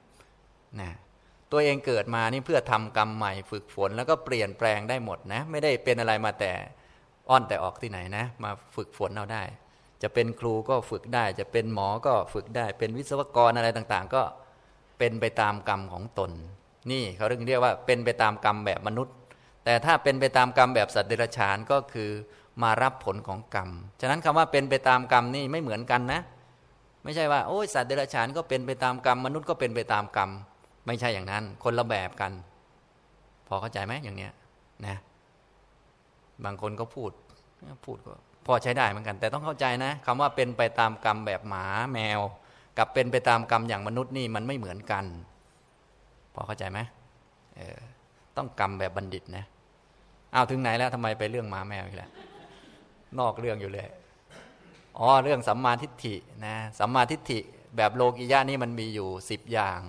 นะ ตัวเองเกิดมานี่เพื่อทำกรรมใหม่ฝึกฝน แล้วก็เปลี่ยนแปลงได้หมดนะ ไม่ได้เป็นอะไรมาแต่อ้อนแต่ออกที่ไหนนะ มาฝึกฝนเอาได้ จะเป็นครูก็ฝึกได้ จะเป็นหมอก็ฝึกได้ เป็นวิศวกรอะไรต่างๆ ก็เป็นไปตามกรรมของตน นี่เขาเรียกเรียกว่าเป็นไปตามกรรมแบบมนุษย์ แต่ถ้าเป็นไปตามกรรมแบบสัตว์เดรัจฉานก็คือมารับผลของกรรม ฉะนั้นคำว่าเป็นไปตามกรรมนี่ไม่เหมือนกันนะ ไม่ใช่ว่าโอ้ยสัตว์เดรัจฉานก็เป็นไปตามกรรมมนุษย์ก็เป็นไปตามกรรม ไม่ใช่อย่างนั้น คนละแบบกัน พอเข้าใจไหมอย่างเนี้ยนะ บางคนก็พูดพูดก็พอใช้ได้เหมือนกัน แต่ต้องเข้าใจนะคำว่าเป็นไปตามกรรมแบบหมาแมว กับเป็นไปตามกรรมอย่างมนุษย์นี่มันไม่เหมือนกัน พอเข้าใจไหมเออต้องกรรมแบบบัณฑิตนะเอาถึงไหนแล้วทำไมไปเรื่องหมาแมวอีกแล้วนอกเรื่องอยู่เลยอ๋อเรื่องสัมมาทิฏฐินะสัมมาทิฏฐิแบบโลกิยะนี่มันมีอยู่สิบอย่าง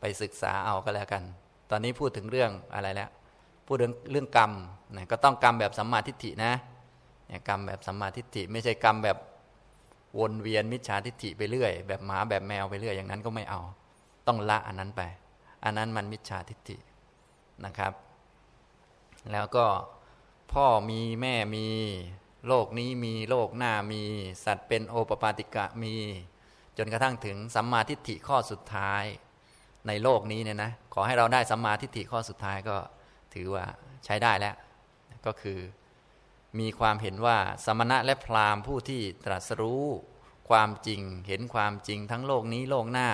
ไปศึกษาเอาก็แล้วกัน ตอนนี้พูดถึงเรื่องอะไรแล้ว พูดเรื่องเรื่องกรรมนะก็ต้องกรรมแบบสัมมาทิฏฐินะเนี่ยกรรมแบบสัมมาทิฏฐิ ไม่ใช่กรรมแบบวนเวียนมิจฉาทิฏฐิไปเรื่อย แบบหมาแบบแมวไปเรื่อยอย่างนั้นก็ไม่เอา ต้องละอันนั้นไป อันนั้นมันมิจฉาทิฏฐินะครับ แล้วก็พ่อมีแม่มีโลกนี้มีโลกหน้ามีสัตว์เป็นโอปปาติกะมี จนกระทั่งถึงสัมมาทิฏฐิข้อสุดท้าย ในโลกนี้เนี่ยนะขอให้เราได้สัมมาทิฏฐิข้อสุดท้ายก็ถือว่าใช้ได้แล้ว ก็คือมีความเห็นว่าสมณะและพราหมณ์ผู้ที่ตรัสรู้ความจริงเห็นความจริงทั้งโลกนี้โลกหน้า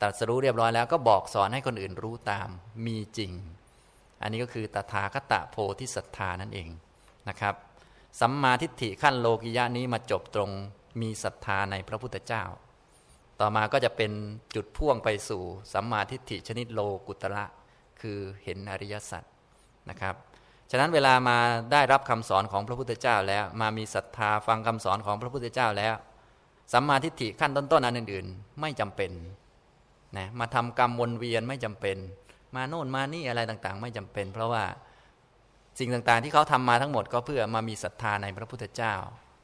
ตรัสรู้เรียบร้อยแล้วก็บอกสอนให้คนอื่นรู้ตามมีจริง อันนี้ก็คือตถาคตโพธิศรัทธานั่นเองนะครับสัมมาทิฏฐิขั้นโลกิยะนี้มาจบตรงมีศรัทธาในพระพุทธเจ้า ต่อมาก็จะเป็นจุดพ่วงไปสู่สัมมาทิฏฐิชนิดโลกุตระคือเห็นอริยสัจนะครับ ฉะนั้นเวลามาได้รับคำสอนของพระพุทธเจ้าแล้ว มามีศรัทธาฟังคำสอนของพระพุทธเจ้าแล้ว สัมมาทิฏฐิขั้นต้นๆอันอื่นๆ ไม่จำเป็นนะมาทำกรรมวนเวียนไม่จำเป็น มาโน่นมานี่อะไรต่างๆ ไม่จำเป็น เพราะว่าสิ่งต่างๆ ที่เขาทำมาทั้งหมดก็เพื่อมามีศรัทธาในพระพุทธเจ้า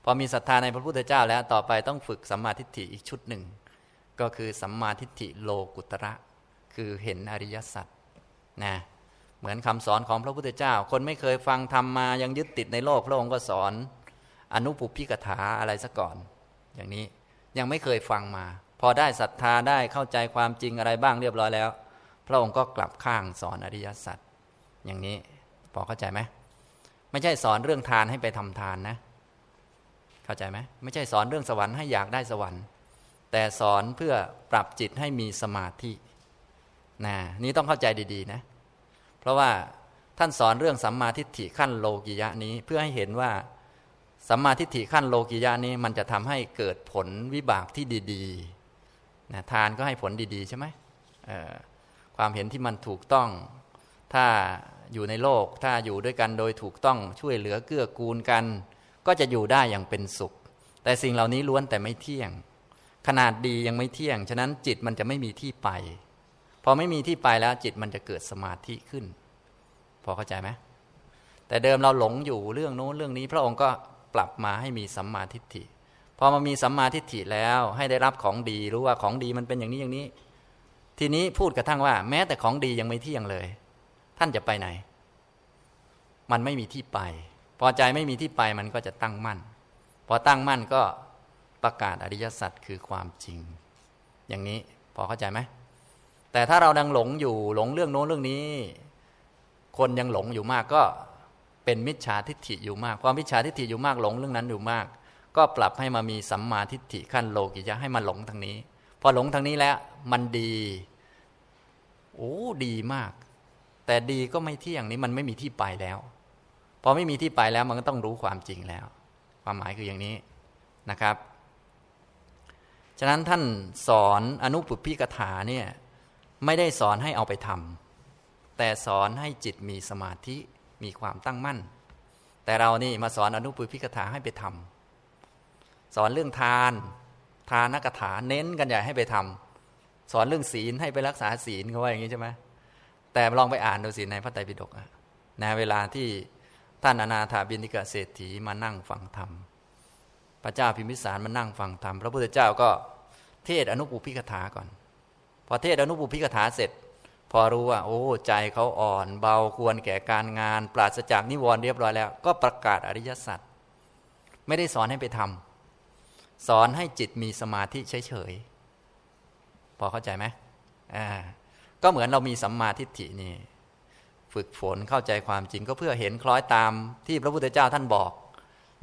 พอมีศรัทธาในพระพุทธเจ้าแล้วต่อไปต้องฝึกสัมมาทิฏฐิอีกชุดหนึ่ง ก็คือสัมมาทิฏฐิโลกุตระ คือเห็นอริยสัจนะเหมือนคำสอนของพระพุทธเจ้า คนไม่เคยฟังธรรมมายังยึดติดในโลกพระองค์ก็สอน อนุปุพิกถาอะไรซะก่อน อย่างนี้ยังไม่เคยฟังมา พอได้ศรัทธาได้เข้าใจความจริงอะไรบ้างเรียบร้อยแล้ว พระองค์ก็กลับข้างสอนอริยสัจอย่างนี้พอเข้าใจไหมไม่ใช่สอนเรื่องทานให้ไปทำทานนะ เข้าใจไหมไม่ใช่สอนเรื่องสวรรค์ให้อยากได้สวรรค์ แต่สอนเพื่อปรับจิตให้มีสมาธินะนี่ต้องเข้าใจดีๆนะ เพราะว่าท่านสอนเรื่องสัมมาทิฏฐิขั้นโลกิยะนี้เพื่อให้เห็นว่าสัมมาทิฏฐิขั้นโลกิยะนี้มันจะทำให้เกิดผลวิบากที่ดีๆนะทานก็ให้ผลดีๆใช่ไหมความเห็นที่มันถูกต้อง ถ้าอยู่ในโลกถ้าอยู่ด้วยกันโดยถูกต้องช่วยเหลือเกื้อกูลกัน ก็จะอยู่ได้อย่างเป็นสุข แต่สิ่งเหล่านี้ล้วนแต่ไม่เที่ยง ขนาดดียังไม่เที่ยง ฉะนั้นจิตมันจะไม่มีที่ไป พอไม่มีที่ไปแล้วจิตมันจะเกิดสมาธิขึ้น พอเข้าใจไหมแต่เดิมเราหลงอยู่เรื่องโน้นเรื่องนี้ พระองค์ก็ปรับมาให้มีสัมมาทิฏฐิพอมามีสัมมาทิฏฐิแล้วให้ได้รับของดีรู้ว่าของดีมันเป็นอย่างนี้อย่างนี้ ทีนี้พูดกระทั่งว่า แม้แต่ของดียังไม่เที่ยงเลย ท่านจะไปไหน มันไม่มีที่ไป พอใจไม่มีที่ไปมันก็จะตั้งมั่น พอตั้งมั่นก็ ประกาศอริยสัจคือความจริง อย่างนี้พอเข้าใจไหมแต่ถ้าเราดังหลงอยู่หลงเรื่องโน้นเรื่องนี้ คนยังหลงอยู่มากก็เป็นมิจฉาทิฏฐิอยู่มากความมิจฉาทิฏฐิอยู่มากหลงเรื่องนั้นอยู่มาก ก็ปรับให้มามีสัมมาทิฏฐิขั้นโลกิยะให้มันหลงทางนี้ พอหลงทางนี้แล้วมันดีโอ้ดีมาก แต่ดีก็ไม่เที่ยงนี้มันไม่มีที่ไปแล้ว พอไม่มีที่ไปแล้วมันก็ต้องรู้ความจริงแล้ว ความหมายคืออย่างนี้นะครับ ฉะนั้นท่านสอนอนุปุพิกถาเนี่ยไม่ได้สอนให้เอาไปทำแต่สอนให้จิตมีสมาธิมีความตั้งมั่น แต่เรานี่มาสอนอนุปุพิกถาให้ไปทำสอนเรื่องทาน ทานนักถาเน้นกันใหญ่ให้ไปทำสอนเรื่องศีลให้ไปรักษาศีลเขาว่าอย่างนี้ใช่ไหมแต่ลองไปอ่านดูสิในพระไตรปิฎกนะเวลาที่ท่านอนาถาบินิกะเศรษฐีมานั่งฟังธรรมพระเจ้าพิมพิสารมานั่งฟังธรรมพระพุทธเจ้าก็ เทศอนุปุพิกถาก่อน พอเทศอนุปุพิกถาเสร็จ พอรู้ว่า โอ้ใจเขาอ่อนเบาควรแก่การงาน ปราศจากนิวรณ์เรียบร้อยแล้ว ก็ประกาศอริยสัจไม่ได้สอนให้ไปทำสอนให้จิตมีสมาธิเฉยๆพอเข้าใจไหมอ่าก็เหมือนเรามีสัมมาทิฏฐินี่ ฝึกฝนเข้าใจความจริงก็เพื่อเห็นคล้อยตามที่พระพุทธเจ้าท่านบอก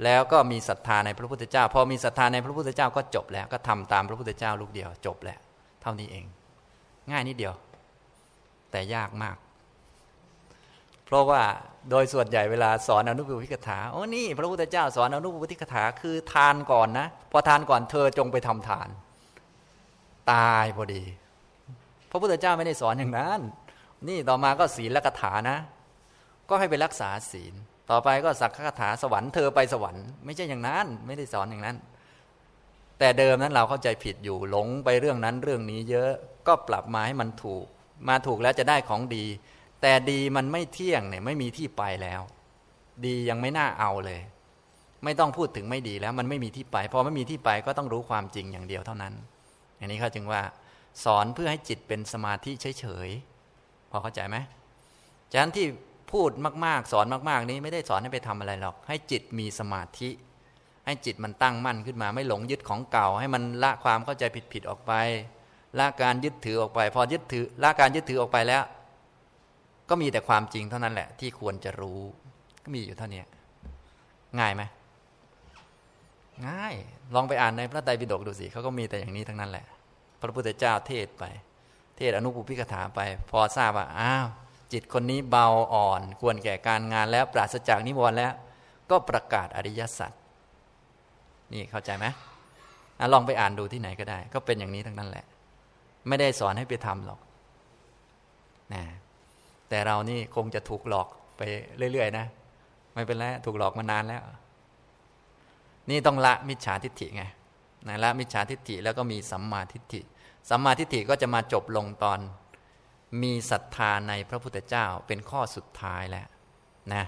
แล้วก็มีศรัทธาในพระพุทธเจ้า พอมีศรัทธาในพระพุทธเจ้าก็จบแล้ว ก็ทำตามพระพุทธเจ้าลูกเดียว จบแล้ว เท่านี้เอง ง่ายนิดเดียว แต่ยากมาก เพราะว่าโดยส่วนใหญ่เวลาสอนอนุปุพิกถาโอ้นี่ พระพุทธเจ้าสอนอนุปุพิกถาคือทานก่อนนะ พอทานก่อนเธอจงไปทำทาน ตายพอดี พระพุทธเจ้าไม่ได้สอนอย่างนั้น นี่ต่อมาก็ศีลและคาถานะ ก็ให้ไปรักษาศีล ต่อไปก็สักคาถาสวรรค์เธอไปสวรรค์ไม่ใช่อย่างนั้น ไม่ได้สอนอย่างนั้น แต่เดิมนั้นเราเข้าใจผิดอยู่หลงไปเรื่องนั้นเรื่องนี้เยอะก็ปรับมาให้มันถูก มาถูกแล้วจะได้ของดี แต่ดีมันไม่เที่ยงเนี่ยไม่มีที่ไปแล้ว ดียังไม่น่าเอาเลย ไม่ต้องพูดถึงไม่ดีแล้ว มันไม่มีที่ไปพอไม่มีที่ไปก็ต้องรู้ความจริงอย่างเดียวเท่านั้นอย่างนี้เขาจึงว่า สอนเพื่อให้จิตเป็นสมาธิเฉยๆพอเข้าใจไหมฉะนั้นที่ พูดมากๆ สอนมาก ๆ นี้ไม่ได้สอนให้ไปทำอะไรหรอก ให้จิตมีสมาธิ ให้จิตมันตั้งมั่นขึ้นมา ไม่หลงยึดของเก่า ให้มันละความเข้าใจผิดๆออกไป ละการยึดถือออกไป พอยึดถือละการยึดถือออกไปแล้ว ก็มีแต่ความจริงเท่านั้นแหละ ที่ควรจะรู้ ก็มีอยู่เท่านี้ง่ายไหมง่าย ลองไปอ่านในพระไตรปิฎกดูสิเขาก็มีแต่อย่างนี้ทั้งนั้นแหละ พระพุทธเจ้าเทศไป เทศอนุปุพิกถาไป พอทราบว่าอ้าว จิตคนนี้เบาอ่อน ควรแก่การงานแล้วปราศจากนิวรณ์แล้ว ก็ประกาศอริยสัจนี่เข้าใจไหมลองไปอ่านดูที่ไหนก็ได้ ก็เป็นอย่างนี้ทั้งนั้นแหละ ไม่ได้สอนให้ไปทำหรอกนะแต่เรานี่คงจะถูกหลอกไปเรื่อยๆนะไม่เป็นไรถูกหลอกมานานแล้ว นี่ต้องละมิจฉาทิฏฐิไงนะละมิจฉาทิฏฐิแล้วก็มีสัมมาทิฏฐิสัมมาทิฏฐิก็จะมาจบลงตอน มีศรัทธาในพระพุทธเจ้าเป็นข้อสุดท้ายแล้วนะ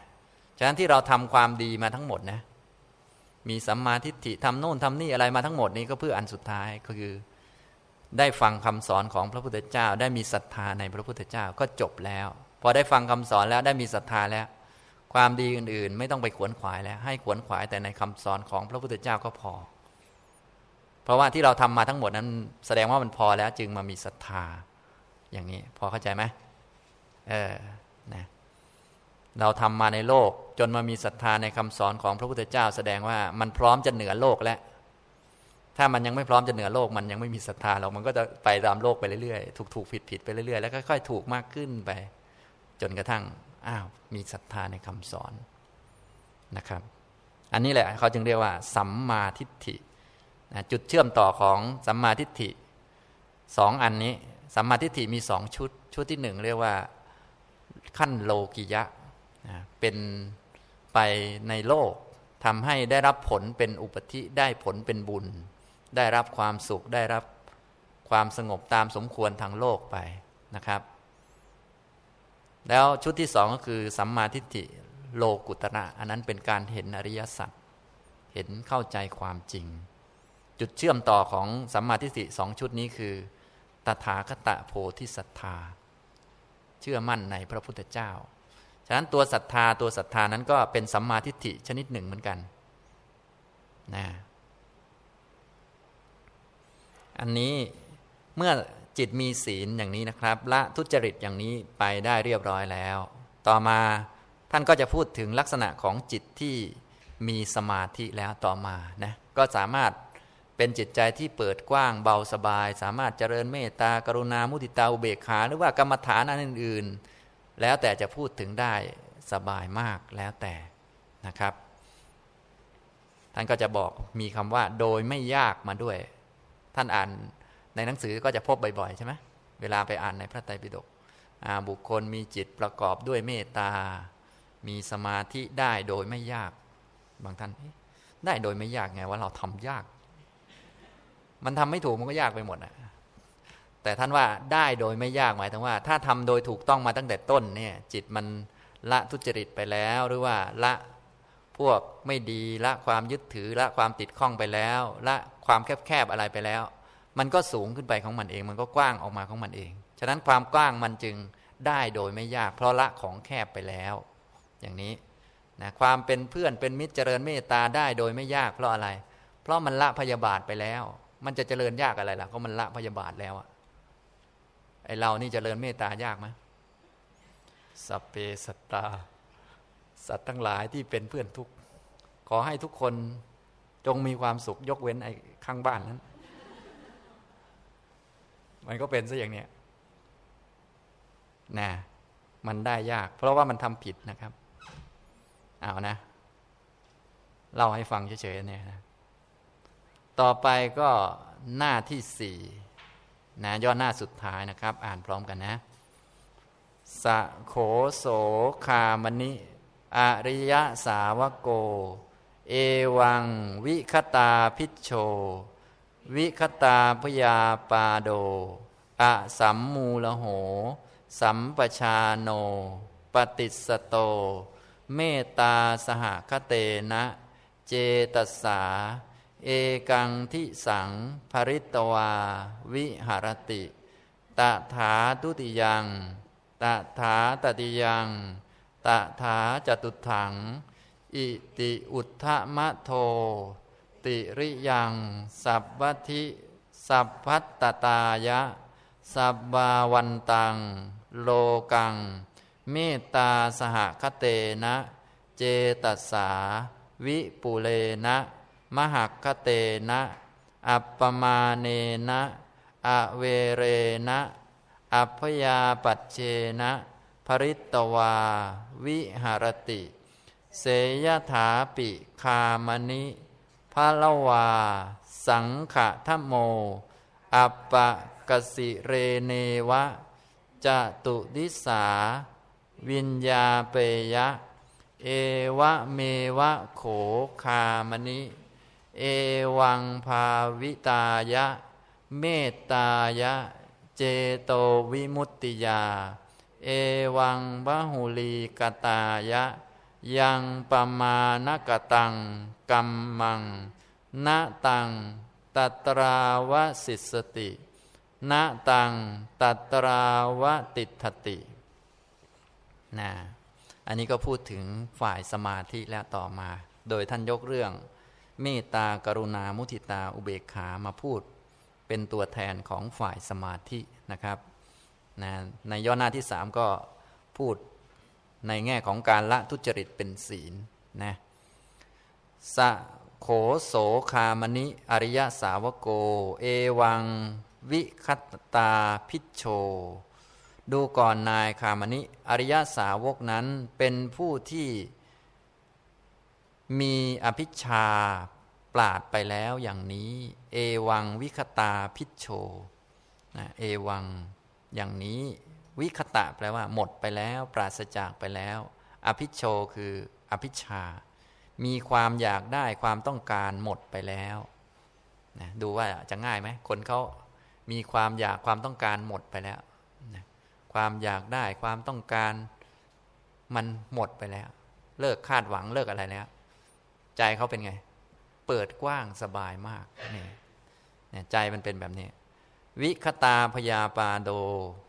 ฉะนั้นที่เราทำความดีมาทั้งหมดนะมีสัมมาทิฏฐิทำโน่นทำนี่อะไรมาทั้งหมดนี้ก็เพื่ออันสุดท้ายก็คือ ได้ฟังคำสอนของพระพุทธเจ้า ได้มีศรัทธาในพระพุทธเจ้าก็จบแล้ว พอได้ฟังคำสอนแล้วได้มีศรัทธาแล้ว ความดีอื่นๆ ไม่ต้องไปขวนขวายแล้ว ให้ขวนขวายแต่ในคำสอนของพระพุทธเจ้าก็พอ เพราะว่าที่เราทำมาทั้งหมดนั้น แสดงว่ามันพอแล้วจึงมามีศรัทธา อย่างนี้ พอเข้าใจไหมเออนะเราทำมาในโลก จนมามีศรัทธาในคำสอนของพระพุทธเจ้า แสดงว่ามันพร้อมจะเหนือโลกแล้ว ถ้ามันยังไม่พร้อมจะเหนือโลก มันยังไม่มีศรัทธาหรอกมันก็จะไปตามโลกไปเรื่อยๆ ถูกถูกผิดผิดไปเรื่อยๆ แล้วค่อยๆถูกมากขึ้นไป จนกระทั่งอ้าวมีศรัทธาในคำสอนนะครับ อันนี้แหละเขาจึงเรียกว่า สัมมาทิฏฐิจุดเชื่อมต่อของสัมมาทิฏฐิสองอันนี้ สัมมาทิฏฐิมีสองชุด ชุดที่หนึ่งเรียกว่าขั้นโลกิยะเป็นไปในโลกทำให้ได้รับผลเป็นอุปธิได้ผลเป็นบุญ ได้รับความสุขได้รับความสงบตามสมควรทางโลกไปนะครับ แล้วชุดที่สองก็คือสัมมาทิฏฐิโลกุตระอันนั้นเป็นการเห็นอริยสัจเห็นเข้าใจความจริง จุดเชื่อมต่อของสัมมาทิฏฐิสองชุดนี้คือ ตถาคตโพธิศรัทธา เชื่อมั่นในพระพุทธเจ้า ฉะนั้นตัวศรัทธาตัวศรัทธานั้นก็เป็นสัมมาทิฏฐิชนิดหนึ่งเหมือนกันนะอันนี้เมื่อจิตมีศีลอย่างนี้นะครับ ละทุจริตอย่างนี้ไปได้เรียบร้อยแล้ว ต่อมาท่านก็จะพูดถึงลักษณะของจิตที่มีสมาธิแล้วต่อมานะก็สามารถ เป็นจิตใจที่เปิดกว้างเบาสบาย สามารถเจริญเมตตากรุณามุติตาอุเบกขาหรือว่ากรรมฐานอันอื่นๆ แล้วแต่จะพูดถึงได้สบายมากแล้วแต่นะครับ ท่านก็จะบอกมีคำว่าโดยไม่ยากมาด้วย ท่านอ่านในหนังสือก็จะพบบ่อยๆ ใช่ไหมเวลาไปอ่านในพระไตรปิฎกบุคคลมีจิตประกอบด้วยเมตตา มีสมาธิได้โดยไม่ยาก บางท่านได้โดยไม่ยากไงว่าเราทำยาก มันทำไม่ถูกมันก็ยากไปหมดอะแต่ท่านว่าได้โดยไม่ยากหมายถึงว่า ถ้าทำโดยถูกต้องมาตั้งแต่ต้นเนี่ย จิตมันละทุจริตไปแล้ว หรือว่าละพวกไม่ดีละความยึดถือละความติดข้องไปแล้ว ละความแคบๆอะไรไปแล้ว มันก็สูงขึ้นไปของมันเอง มันก็กว้างออกมาของมันเอง ฉะนั้นความกว้างมันจึงได้โดยไม่ยาก เพราะละของแคบไปแล้ว อย่างนี้นะความเป็นเพื่อนเป็นมิตรเจริญเมตตาได้โดยไม่ยากเพราะอะไร เพราะมันละพยาบาทไปแล้ว มันจะเจริญยากอะไรล่ะก็มันละพยาบาทแล้วอะไอเรานี่เจริญเมตตายากไหมสัพเพสัตตา สัตว์ทั้งหลายที่เป็นเพื่อนทุกขอให้ทุกคนจงมีความสุขยกเว้นไอ้ข้างบ้านนั้น มันก็เป็นซะอย่างเนี้ยนะมันได้ยาก เพราะว่ามันทำผิดนะครับ เอานะเล่าให้ฟังเฉยๆเนี่ยนะ ต่อไปก็หน้าที่สี่นะย่อหน้าสุดท้ายนะครับ อ่านพร้อมกันนะ สะโขโสคามณิอริยสาวโก เอวัง วิคตาพิชโช วิคตาพยาปาโดอะสัมมูลโห สัมปชาโน ปฏิสโต เมตตาสหคเตนะ เจตสา เอกังทิสังภริตวา วิหารติตถาตุติยังตถาตติยังตถาจตุถัง อิติอุทธมะโท ติริยัง สัพพทิ สัพพัตตตายะ สับบาวันตัง โลกัง เมตตาสหคเตนะ เจตัสสา วิปุเลนะ มหักคเตนะ อัปปมาเนนะอเวเรนะ อัพยาปัจเจนะภริตวา วิหารติ เสยถาปิคามณิพะละวา สังขะทโม อัปปะกสิเรเนวะจตุดิสา วิญญาเปยะ เอวะเมวะโขคามณิ เอวังภาวิตายะ เมตตายะ เจโตวิมุตติยา เอวังบหุลีกตายะ ยังปมานกตังกัมมังนะตังตัตราวสิสตินะตังตัตราวติทตินะอันนี้ก็พูดถึงฝ่ายสมาธิแล้วต่อมา โดยท่านยกเรื่อง เมตตากรุณามุทิตาอุเบกขามาพูด เป็นตัวแทนของฝ่ายสมาธินะครับนะในย่อหน้าที่สามก็พูดในแง่ของการละทุจริตเป็นศีลนะสะโขโสคามณิอริยสาวโก เอวัง วิคัตตาพิชโช ดูก่อนนายคามณิอริยสาวกนั้นเป็นผู้ที่ มีอภิชาปราดไปแล้วอย่างนี้ เอวังวิคตาพิชโชนะเอวังอย่างนี้วิคตะแปลว่า หมดไปแล้ว ปราศจากไปแล้ว อภิโชคืออภิชา มีความอยากได้ความต้องการหมดไปแล้วนะดูว่าจะง่ายไหมคนเขามีความอยากความต้องการหมดไปแล้วนะความอยากได้ความต้องการมันหมดไปแล้ว เลิกคาดหวังเลิกอะไรแล้ว ใจเขาเป็นไง เปิดกว้างสบายมากนี่ใจมันเป็นแบบนี้ วิคตาพยาปาโด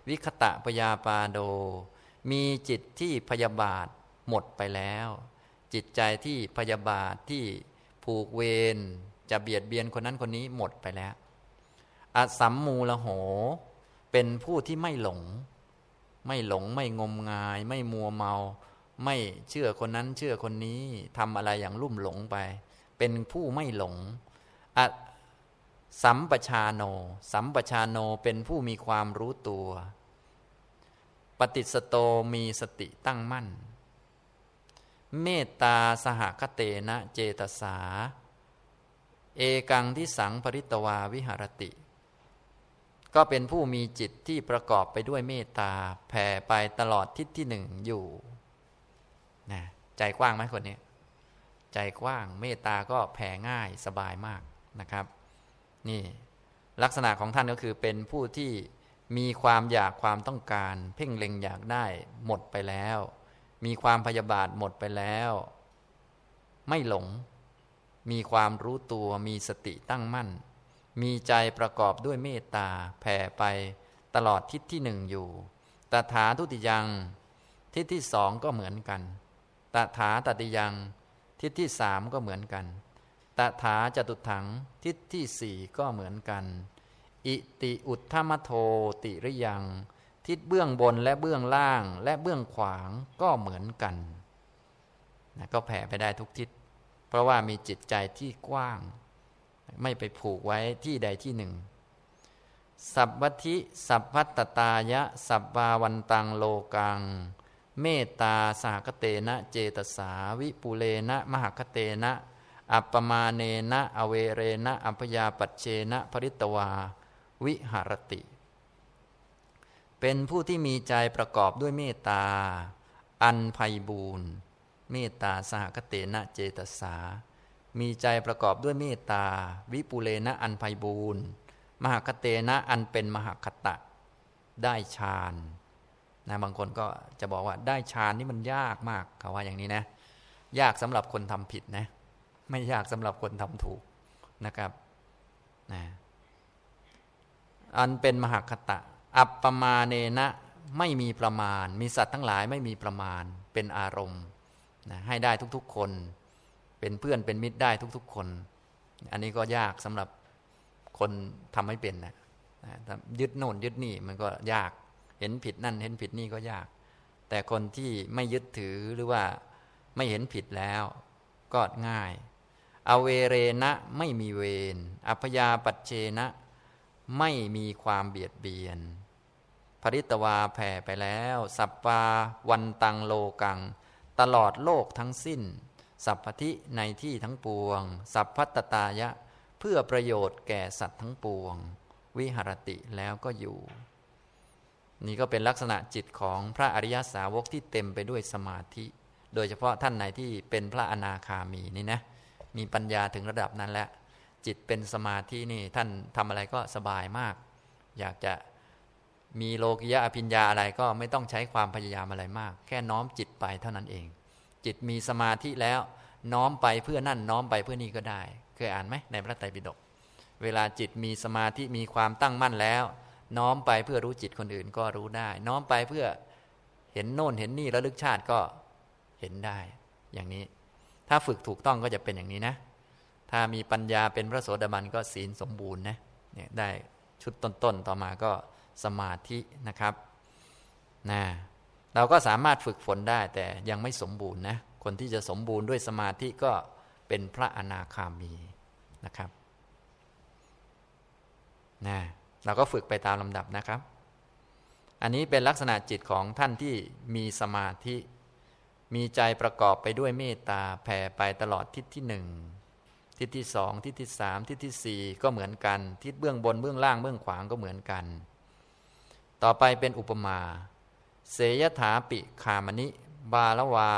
วิคตะพยาปาโด มีจิตที่พยาบาทหมดไปแล้ว จิตใจที่พยาบาทที่ผูกเวรจะเบียดเบียนคนนั้นคนนี้หมดไปแล้วอสัมมูลโห เป็นผู้ที่ไม่หลง ไม่หลงไม่งมงาย ไม่มัวเมา ไม่เชื่อคนนั้นเชื่อคนนี้ทำอะไรอย่างลุ่มหลงไป เป็นผู้ไม่หลงสัมปชาโน สัมปชาโนเป็นผู้มีความรู้ตัว ปฏิสโตมีสติตั้งมั่น เมตตาสหคเตนะเจตสา เอกังที่สังปริตวาวิหารติ ก็เป็นผู้มีจิตที่ประกอบไปด้วยเมตตาแผ่ไปตลอดทิศที่หนึ่งอยู่ ใจกว้างไหมคนนี้ ใจกว้างเมตตาก็แผ่ง่ายสบายมากนะครับ นี่ลักษณะของท่านก็คือเป็นผู้ที่มีความอยากความต้องการ เพ่งเล็งอยากได้หมดไปแล้ว มีความพยาบาทหมดไปแล้ว ไม่หลง มีความรู้ตัวมีสติตั้งมั่น มีใจประกอบด้วยเมตตาแผ่ไปตลอดทิศที่หนึ่งอยู่ตถาทุติยังทิศที่สองก็เหมือนกัน ตถาตติยัง ทิศที่สามก็เหมือนกัน ตถาจตุถัง ทิศที่สี่ก็เหมือนกัน อิติอุทธมโทติริยัง ทิศเบื้องบนและเบื้องล่างและเบื้องขวางก็เหมือนกันนะก็แผ่ไปได้ทุกทิศ เพราะว่ามีจิตใจที่กว้าง ไม่ไปผูกไว้ที่ใดที่หนึ่ง สัพพทิสัพพัตตายะ สัพบาวันตังโลกัง เมตตาสหคเตนะเจตสาวิปุเลนะ มหคเตนะ อัปปมาเนนะอเวเรนะอัพยาปัจเชนะภริตวา วิหารติ เป็นผู้ที่มีใจประกอบด้วยเมตตา อันไพบูรณ์เมตตาสหคเตนะเจตสา มีใจประกอบด้วยเมตตา วิปุเลนะอันไพบูรณ์มหคเตนะอันเป็นมหคตะ ได้ฌาน นะบางคนก็จะบอกว่าได้ฌานนี่มันยากมากเขาว่าอย่างนี้นะ ยากสำหรับคนทำผิดนะ ไม่ยากสำหรับคนทำถูกนะครับนะอันเป็นมหคตะ อัปปมาเนนะไม่มีประมาณ มีสัตว์ทั้งหลายไม่มีประมาณเป็นอารมณ์นะให้ได้ทุกๆคน เป็นเพื่อนเป็นมิตรได้ทุกๆคน อันนี้ก็ยากสำหรับคนทำไม่เป็นนะยึดโน่นยึดนี่มันก็ยาก เห็นผิดนั่นเห็นผิดนี่ก็ยาก แต่คนที่ไม่ยึดถือหรือว่าไม่เห็นผิดแล้ว ก็ง่าย อเวเรนะไม่มีเวรอัพยาปัจเจนะ ไม่มีความเบียดเบียน ภริตวาแผ่ไปแล้ว สัปปาวันตังโลกัง ตลอดโลกทั้งสิ้น สัพพิในที่ทั้งปวง สัพพัตตายะ เพื่อประโยชน์แก่สัตว์ทั้งปวง วิหรติแล้วก็อยู่ นี่ก็เป็นลักษณะจิตของพระอริยสาวกที่เต็มไปด้วยสมาธิ โดยเฉพาะท่านไหนที่เป็นพระอนาคามีนี่นะ มีปัญญาถึงระดับนั้นแล้ว จิตเป็นสมาธินี่ท่านทำอะไรก็สบายมาก อยากจะมีโลกิยะอภิญญาอะไรก็ไม่ต้องใช้ความพยายามอะไรมาก แค่น้อมจิตไปเท่านั้นเอง จิตมีสมาธิแล้วน้อมไปเพื่อนั่นน้อมไปเพื่อนี่ก็ได้ เคยอ่านไหมในพระไตรปิฎกเวลาจิตมีสมาธิมีความตั้งมั่นแล้ว น้อมไปเพื่อรู้จิตคนอื่นก็รู้ได้ น้อมไปเพื่อเห็นโน่นเห็นนี่ระลึกชาติก็เห็นได้ อย่างนี้ ถ้าฝึกถูกต้องก็จะเป็นอย่างนี้นะ ถ้ามีปัญญาเป็นพระโสดาบันก็ศีลสมบูรณ์นะเนี่ยได้ชุดต้นๆต่อมาก็สมาธินะครับนะเราก็สามารถฝึกฝนได้แต่ยังไม่สมบูรณ์นะ คนที่จะสมบูรณ์ด้วยสมาธิก็เป็นพระอนาคามีนะครับนะ เราก็ฝึกไปตามลำดับนะครับ อันนี้เป็นลักษณะจิตของท่านที่มีสมาธิ มีใจประกอบไปด้วยเมตตาแผ่ไปตลอดทิศที่หนึ่งทิศที่สองทิศที่สามทิศที่สี่ก็เหมือนกัน ทิศเบื้องบนเบื้องล่างเบื้องขวางก็เหมือนกัน ต่อไปเป็นอุปมา เสยถาปิคามณิ บาลวา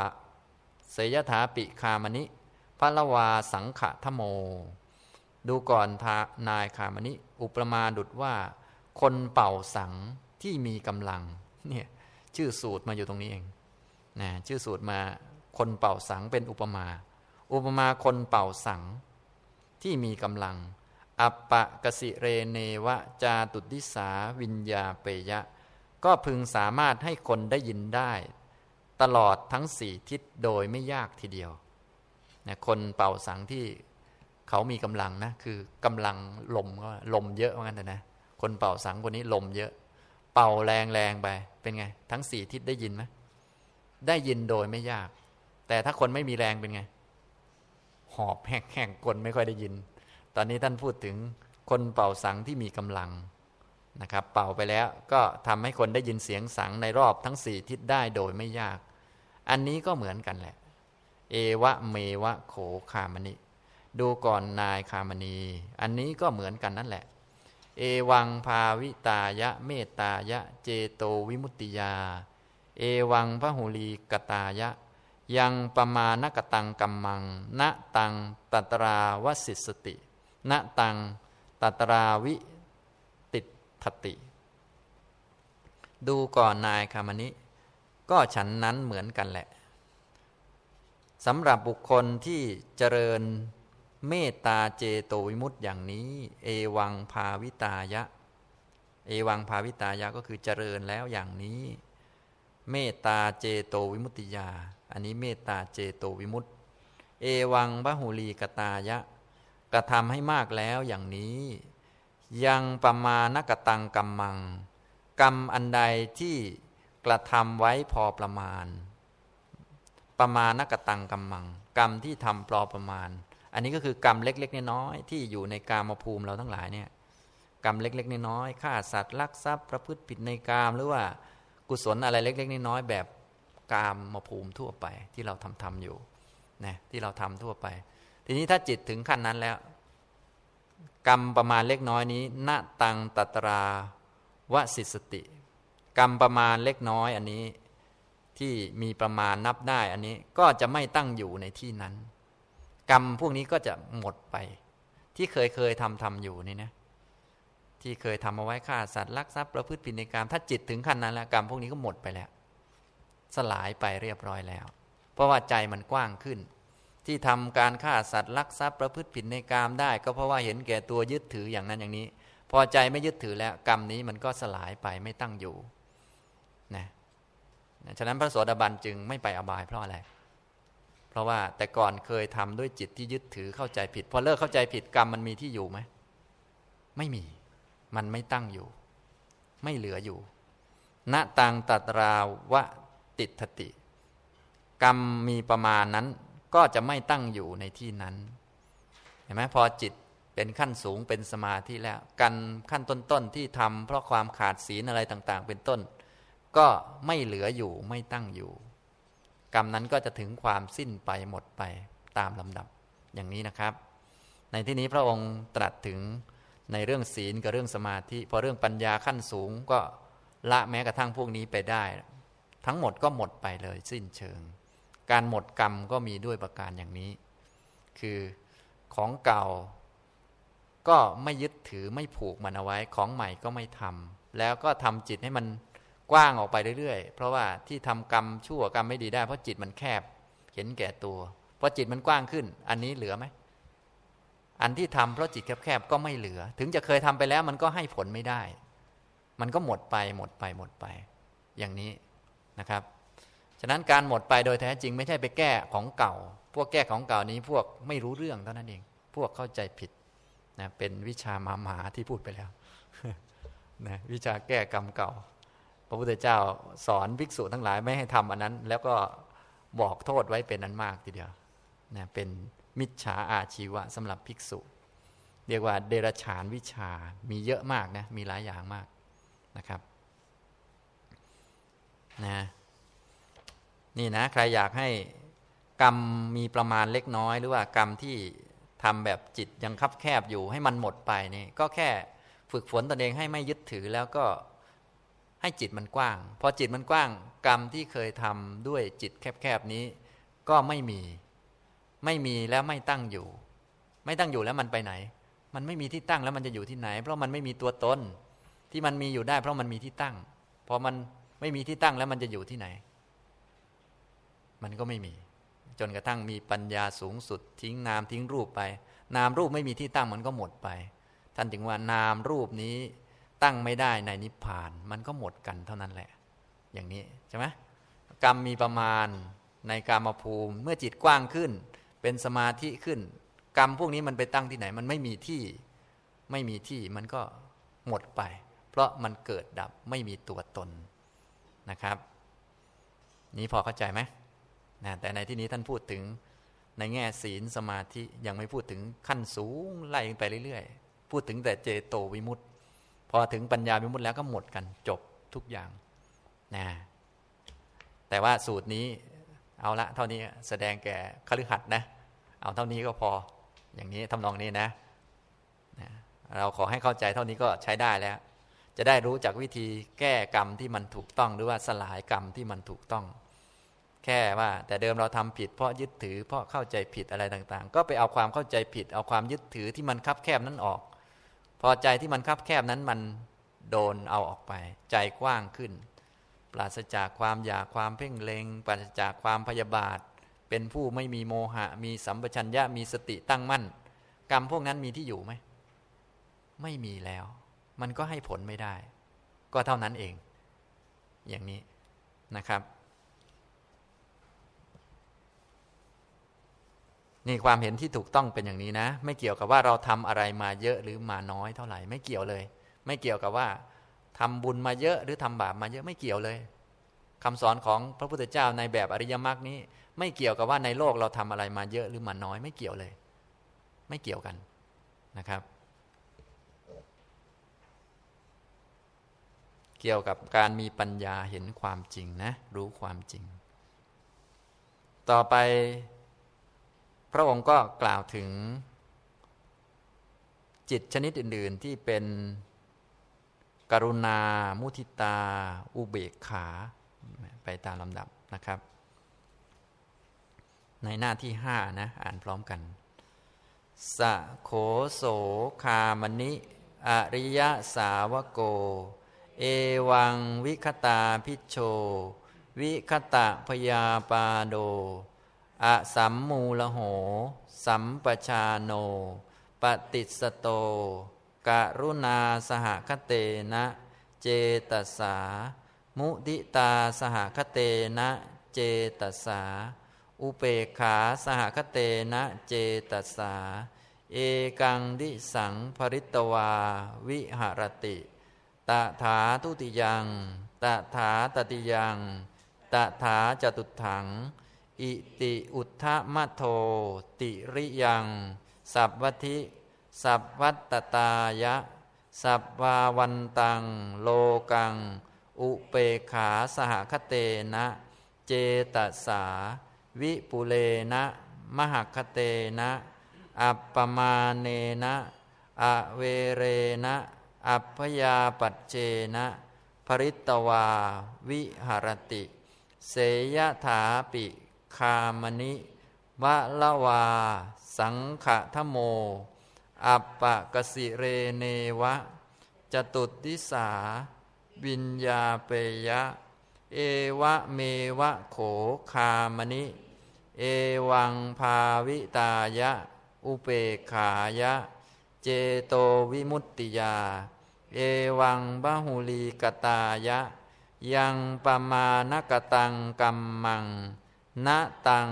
เสยถาปิคามณิพระละวาสังขะทโม ดูก่อนทานายคามณิ อุปมาดุดว่า คนเป่าสังที่มีกำลังเนี่ยชื่อสูตรมาอยู่ตรงนี้เองนะชื่อสูตรมาคนเป่าสังเป็นอุปมา อุปมาคนเป่าสังที่มีกำลัง อัปปะกสิเรเนวะจาตุติสาวิญญาเปยะ ก็พึงสามารถให้คนได้ยินได้ ตลอดทั้งสี่ทิศโดยไม่ยากทีเดียวนะคนเป่าสังที่ เขามีกำลังนะ คือกำลังลมก็ลมเยอะเหมือนกันนะคนเป่าสังคนนี้ลมเยอะ เป่าแรงแรงไป เป็นไง ทั้งสี่ทิศได้ยินไหมได้ยินโดยไม่ยาก แต่ถ้าคนไม่มีแรงเป็นไง หอบแหกแหกคนไม่ค่อยได้ยิน ตอนนี้ท่านพูดถึงคนเป่าสังที่มีกำลังนะครับ เป่าไปแล้วก็ทำให้คนได้ยินเสียงสังในรอบทั้งสี่ทิศได้โดยไม่ยาก อันนี้ก็เหมือนกันแหละ เอวะเมวะโขคามณิ ดูก่อนนายคามณี อันนี้ก็เหมือนกันนั่นแหละ เอวังภาวิตายะเมตตายะเจโตวิมุตติยา เอวังพระหุลีกตายะ ยังปมาณกตังกัมมัง ณตังตัตราวสิสติ ณตังตัตราวิติทติ ดูก่อนนายคามณิก็ฉันนั้นเหมือนกันแหละสำหรับบุคคลที่เจริญ เมตตาเจโตวิมุตต์อย่างนี้ เอวังภาวิตายะ เอวังภาวิตายะก็คือเจริญแล้วอย่างนี้ เมตตาเจโตวิมุตติยา อันนี้เมตตาเจโตวิมุตต์เอวังบะหุลีกตายะ กระทำให้มากแล้วอย่างนี้ ยังประมาณกตังกรรมัง กรรมอันใดที่กระทำไว้พอประมาณ ประมาณกตังกรรมัง กรรมที่ทำปลอประมาณ อันนี้ก็คือกรรมเล็ก ๆ น้อยๆที่อยู่ในกามภูมิเราทั้งหลายเนี่ยกรรมเล็ก ๆ น้อยๆฆ่าสัตว์ลักทรัพย์ ประพฤติผิดในกามหรือว่ากุศลอะไรเล็ก ๆ น้อยๆแบบกามมาภูมิทั่วไปที่เราทำทำอยู่นะที่เราทำทั่วไป ทีนี้ถ้าจิตถึงขั้นนั้นแล้ว กรรมประมาณเล็กน้อยนี้ณตังตัตราวสิสติ กรรมประมาณเล็กน้อยอันนี้ที่มีประมาณนับได้อันนี้ก็จะไม่ตั้งอยู่ในที่นั้น กรรมพวกนี้ก็จะหมดไป ที่เคยเคยทำทำอยู่นี่นะที่เคยทำเอาไว้ฆ่าสัตว์ลักทรัพย์ประพฤติผิดในกรรมถ้าจิตถึงขั้นนั้นแล้วกรรมพวกนี้ก็หมดไปแล้ว สลายไปเรียบร้อยแล้ว เพราะว่าใจมันกว้างขึ้น ที่ทำการฆ่าสัตว์ลักทรัพย์ประพฤติผิดในกามได้ ก็เพราะว่าเห็นแก่ตัวยึดถืออย่างนั้นอย่างนี้ พอใจไม่ยึดถือแล้วกรรมนี้มันก็สลายไปไม่ตั้งอยู่นะฉะนั้นพระโสดาบันจึงไม่ไปอบายเพราะอะไร เพราะว่าแต่ก่อนเคยทำด้วยจิตที่ยึดถือเข้าใจผิด พอเลิกเข้าใจผิดกรรมมันมีที่อยู่ไหมไม่มี มันไม่ตั้งอยู่ ไม่เหลืออยู่ณตังตัตราวะติดทติ กรรมมีประมาณนั้นก็จะไม่ตั้งอยู่ในที่นั้น เห็นไหมพอจิตเป็นขั้นสูงเป็นสมาธิแล้ว กันขั้นต้นๆที่ทำเพราะความขาดศีลอะไรต่าง ๆ เป็นต้น ก็ไม่เหลืออยู่ไม่ตั้งอยู่ กรรมนั้นก็จะถึงความสิ้นไปหมดไปตามลำดับอย่างนี้นะครับ ในที่นี้พระองค์ตรัสถึงในเรื่องศีลกับเรื่องสมาธิพอเรื่องปัญญาขั้นสูงก็ละแม้กระทั่งพวกนี้ไปได้ ทั้งหมดก็หมดไปเลยสิ้นเชิง การหมดกรรมก็มีด้วยประการอย่างนี้ คือของเก่าก็ไม่ยึดถือไม่ผูกมันเอาไว้ ของใหม่ก็ไม่ทำแล้วก็ทำจิตให้มัน กว้างออกไปเรื่อยๆ เพราะว่าที่ทำกรรมชั่วกรรมไม่ดีได้ เพราะจิตมันแคบ เห็นแก่ตัวพอจิตมันกว้างขึ้น อันนี้เหลือไหมอันที่ทำเพราะจิตแคบๆก็ไม่เหลือ ถึงจะเคยทำไปแล้วมันก็ให้ผลไม่ได้ มันก็หมดไปหมดไปหมดไป อย่างนี้นะครับ ฉะนั้นการหมดไปโดยแท้จริงไม่ใช่ไปแก้ของเก่า พวกแก้ของเก่านี้พวกไม่รู้เรื่องเท่านั้นเอง พวกเข้าใจผิดนะเป็นวิชามาหมาที่พูดไปแล้วนะวิชาแก้กรรมเก่า ระพุทธเจ้าสอนภิกษุทั้งหลายไม่ให้ทำอันนั้น แล้วก็บอกโทษไว้เป็นนั้นมากทีเดียวนะเป็นมิจฉาอาชีวะสำหรับภิกษุ เรียกว่าเดรฉานวิชามีเยอะมากนะมีหลายอย่างมากนะครับนะนี่นะใครอยากให้กรรมมีประมาณเล็กน้อย หรือว่ากรรมที่ทำแบบจิตยังคับแคบอยู่ให้มันหมดไปนี่ก็แค่ฝึกฝนตนเองให้ไม่ยึดถือแล้วก็ ให้จิตมันกว้าง พอจิตมันกว้าง กรรมที่เคยทำด้วยจิตแคบๆนี้ ก็ไม่มี ไม่มีแล้วไม่ตั้งอยู่ ไม่ตั้งอยู่แล้วมันไปไหน มันไม่มีที่ตั้งแล้วมันจะอยู่ที่ไหน เพราะมันไม่มีตัวตนที่มันมีอยู่ได้ เพราะมันมีที่ตั้ง พอมันไม่มีที่ตั้งแล้วมันจะอยู่ที่ไหน มันก็ไม่มี จนกระทั่งมีปัญญาสูงสุด ทิ้งนามทิ้งรูปไป นามรูปไม่มีที่ตั้งมันก็หมดไป ท่านถึงว่านามรูปนี้ ตั้งไม่ได้ในนิพพาน มันก็หมดกันเท่านั้นแหละ อย่างนี้ใช่ไหมกรรมมีประมาณในกามภูมิ เมื่อจิตกว้างขึ้น เป็นสมาธิขึ้น กรรมพวกนี้มันไปตั้งที่ไหน มันไม่มีที่ไม่มีที่มันก็หมดไป เพราะมันเกิดดับไม่มีตัวตนนะครับ นี้พอเข้าใจไหมนะแต่ในที่นี้ท่านพูดถึงในแง่ศีลสมาธิยังไม่พูดถึงขั้นสูงไล่ไปเรื่อยๆ พูดถึงแต่เจโตวิมุตติ พอถึงปัญญาวิมุตติแล้วก็หมดกันจบทุกอย่างนะแต่ว่าสูตรนี้เอาละเท่านี้แสดงแก่คฤหัสถ์นะ เอาเท่านี้ก็พออย่างนี้ทำนองนี้นะนะ เราขอให้เข้าใจเท่านี้ก็ใช้ได้แล้ว จะได้รู้จักวิธีแก้กรรมที่มันถูกต้องหรือว่าสลายกรรมที่มันถูกต้อง แค่ว่า แต่เดิมเราทำผิดเพราะยึดถือเพราะเข้าใจผิดอะไรต่างๆ ก็ไปเอาความเข้าใจผิด เอาความยึดถือที่มันคับแคบนั้นออก พอใจที่มันคับแคบนั้นมันโดนเอาออกไป ใจกว้างขึ้น ปราศจากความอยากความเพ่งเลงปราศจากความพยาบาท เป็นผู้ไม่มีโมหะ มีสัมปชัญญะมีสติตั้งมั่น กรรมพวกนั้นมีที่อยู่ไหมไม่มีแล้ว มันก็ให้ผลไม่ได้ ก็เท่านั้นเอง อย่างนี้นะครับ นี่ความเห็นที่ถูกต้องเป็นอย่างนี้นะ ไม่เกี่ยวกับว่าเราทำอะไรมาเยอะหรือมาน้อยเท่าไหร่ไม่เกี่ยวเลย ไม่เกี่ยวกับว่าทำบุญมาเยอะหรือทำบาปมาเยอะไม่เกี่ยวเลยคำสอนของพระพุทธเจ้าในแบบอริยมรรคนี้ ไม่เกี่ยวกับว่าในโลกเราทำอะไรมาเยอะหรือมาน้อยไม่เกี่ยวเลย ไม่เกี่ยวกันนะครับ เกี่ยวกับการมีปัญญาเห็นความจริงนะ รู้ความจริง ต่อไป พระองค์ก็กล่าวถึงจิตชนิดอื่น ๆ ที่เป็นกรุณา มุทิตา อุเบกขา ไปตามลำดับนะครับ ในหน้าที่ห้านะ อ่านพร้อมกัน สะโขโสคามณิอริยสาวโก เอวังวิคตาพิโช วิคตะพยาปาโด อะสัมมูลโห สัมปชาโน ปฏิสโตกะรุณาสหคเตนะ เจตสา มุติตาสหคเตนะเจตสา อุเปขาสหคเตนะเจตสา เอกังดิสังภริตวา วิหรติ ตถาทุติยัง ตถาตติยัง ตถาจตุถัง อิติอุทธมะโท ติริยัง สัพวทิ สัพวัตตายะ สัพวาวันตัง โลกัง อุเปขาสหคเตนะ เจตสา วิปุเลนะ มหคเตนะ อัปปมาเนนะอเวเรนะ อัพยาปัจเจนะ ภริตวา วิหรติ เสยถาปิ คามณิวะละวา สังขะทโม อัปปะกสิเรเนวะ จตุติสา วิญญาเปยะ เอวะเมวะโขคามณิเอวังภาวิตายะ อุเปขายะ เจโตวิมุตติยา เอวังบหุลีกตายะ ยังปมาณกตังกัมมัง ณตัง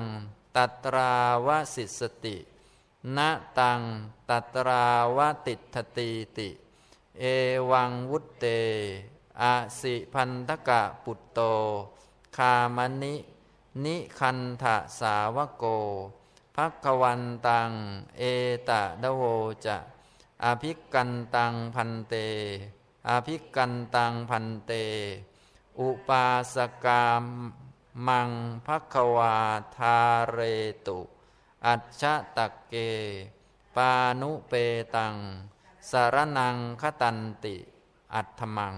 ตัตราวสิสติณตังตัตราวติทตีติ เอวังวุตเตอาสิพันธกะปุตโต คามณินิคันทะสาวโกภักวันตัง เอตะดโวจะอภิกันตังพันเตอภิกันตังพันเต อุปาสกาม มังภักวาทาเรตุ อัจฉตะเก ปานุเปตัง สารนังคตันติ อัตถมัง